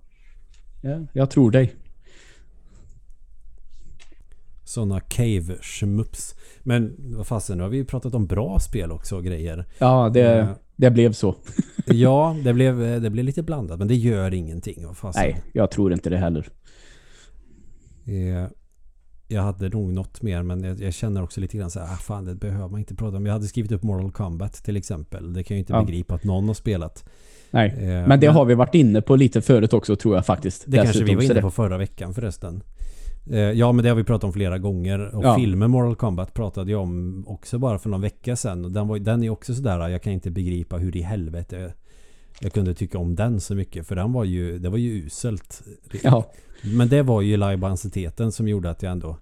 ja jag tror dig. Såna cave schmups. Men vad fasen, nu har vi ju pratat om bra spel också och grejer. Ja, det, Eh. det blev så. [laughs] Ja, det blev, det blev lite blandat. Men det gör ingenting. Vad fasen. Nej, jag tror inte det heller. Eh, Jag hade nog något mer men jag, jag känner också lite grann så här, ah, fan det behöver man inte prata om. Jag hade skrivit upp Mortal Kombat till exempel. Det kan jag ju inte Ja. begripa att någon har spelat. Nej. Eh, Men det har vi varit inne på lite förut också tror jag faktiskt. Det kanske vi var inne på förra veckan förresten. Eh, Ja men det har vi pratat om flera gånger. Och Ja. filmen Mortal Kombat pratade jag om också bara för någon vecka sedan. Och den, var, den är också sådär, jag kan inte begripa hur i helvete jag kunde tycka om den så mycket. För den var ju, det var ju uselt. Ja, Men det var ju livebansiteten som gjorde att jag ändå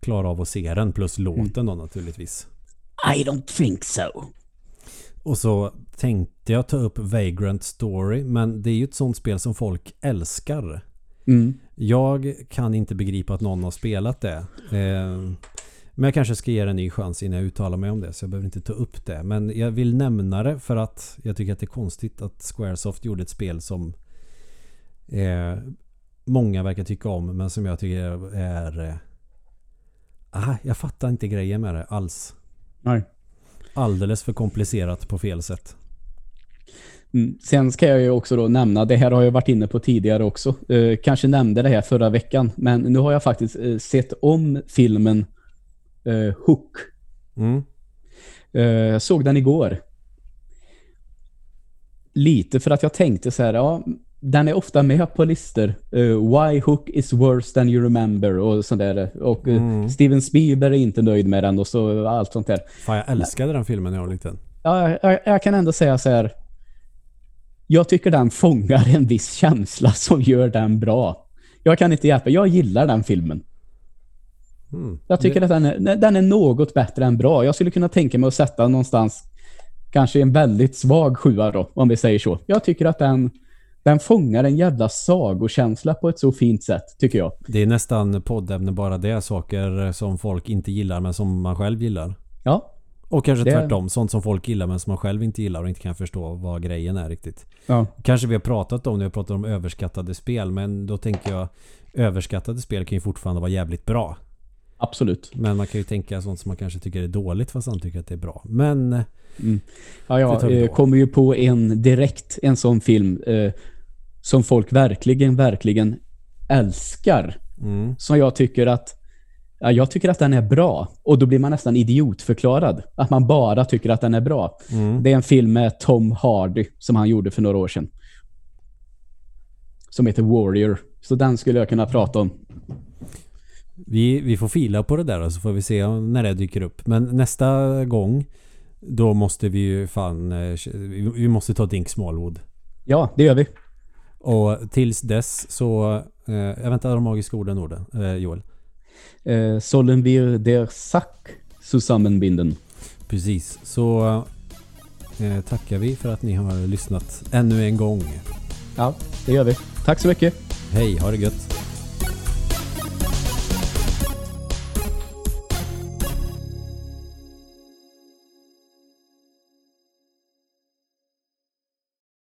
klarade av att se den. Plus låten då naturligtvis. I don't think so. Och så tänkte jag ta upp Vagrant Story. Men det är ju ett sånt spel som folk älskar. Mm. Jag kan inte begripa att någon har spelat det. Eh, men jag kanske ska ge det en ny chans innan jag uttalar mig om det. Så jag behöver inte ta upp det. Men jag vill nämna det för att jag tycker att det är konstigt att Squaresoft gjorde ett spel som eh, många verkar tycka om. Men som jag tycker är... Eh, ah, jag fattar inte grejen med det alls. Nej. Alldeles för komplicerat på fel sätt. Mm. Sen ska jag ju också då nämna, det här har jag varit inne på tidigare också. Eh, kanske nämnde det här förra veckan, men nu har jag faktiskt eh, sett om filmen eh, Hook. Mm. Eh, jag såg den igår. Lite för att jag tänkte så här, ja, den är ofta med på listor. Eh, Why Hook is worse than you remember och sådär. Och eh, Mm. Steven Spielberg är inte nöjd med den och så allt sånt där. Fan jag älskade den filmen när jag var liten. Ja, jag, jag kan ändå säga så här. Jag tycker den fångar en viss känsla som gör den bra. Jag kan inte hjälpa, jag gillar den filmen. Mm. Jag tycker att den är, den är något bättre än bra. Jag skulle kunna tänka mig att sätta någonstans kanske en väldigt svag sjua då, om vi säger så. Jag tycker att den, den fångar en jävla sagokänsla på ett så fint sätt, tycker jag. Det är nästan poddämne bara det. Saker som folk inte gillar men som man själv gillar. Ja, Och kanske Det- tvärtom. Sånt som folk gillar men som man själv inte gillar och inte kan förstå vad grejen är riktigt. ja, Kanske vi har pratat om när vi pratar om överskattade spel. Men då tänker jag överskattade spel kan ju fortfarande vara jävligt bra. absolut. Men man kan ju tänka sånt som man kanske tycker är dåligt fast han tycker att det är bra. Men Ja, Det jag eh, kommer ju på en direkt, en sån film eh, som folk verkligen, verkligen älskar. mm, Som jag tycker att ja, jag tycker att den är bra. Och då blir man nästan idiotförklarad. Att man bara tycker att den är bra. mm. Det är en film med Tom Hardy som han gjorde för några år sedan. som heter Warrior. Så den skulle jag kunna prata om. Vi, vi får fila på det där och så får vi se när det dyker upp. Men nästa gång då måste vi ju fan... eh, Vi vi måste ta Dink Smallwood. Ja, det gör vi. Och tills dess så... Eh, jag väntar de magiska orden orden, eh, Joel. Eh, sollen wir der Sack zusammenbinden. Precis. Så eh, tackar vi för att ni har lyssnat ännu en gång. Ja, det gör vi. Tack så mycket. Hej, ha det gött.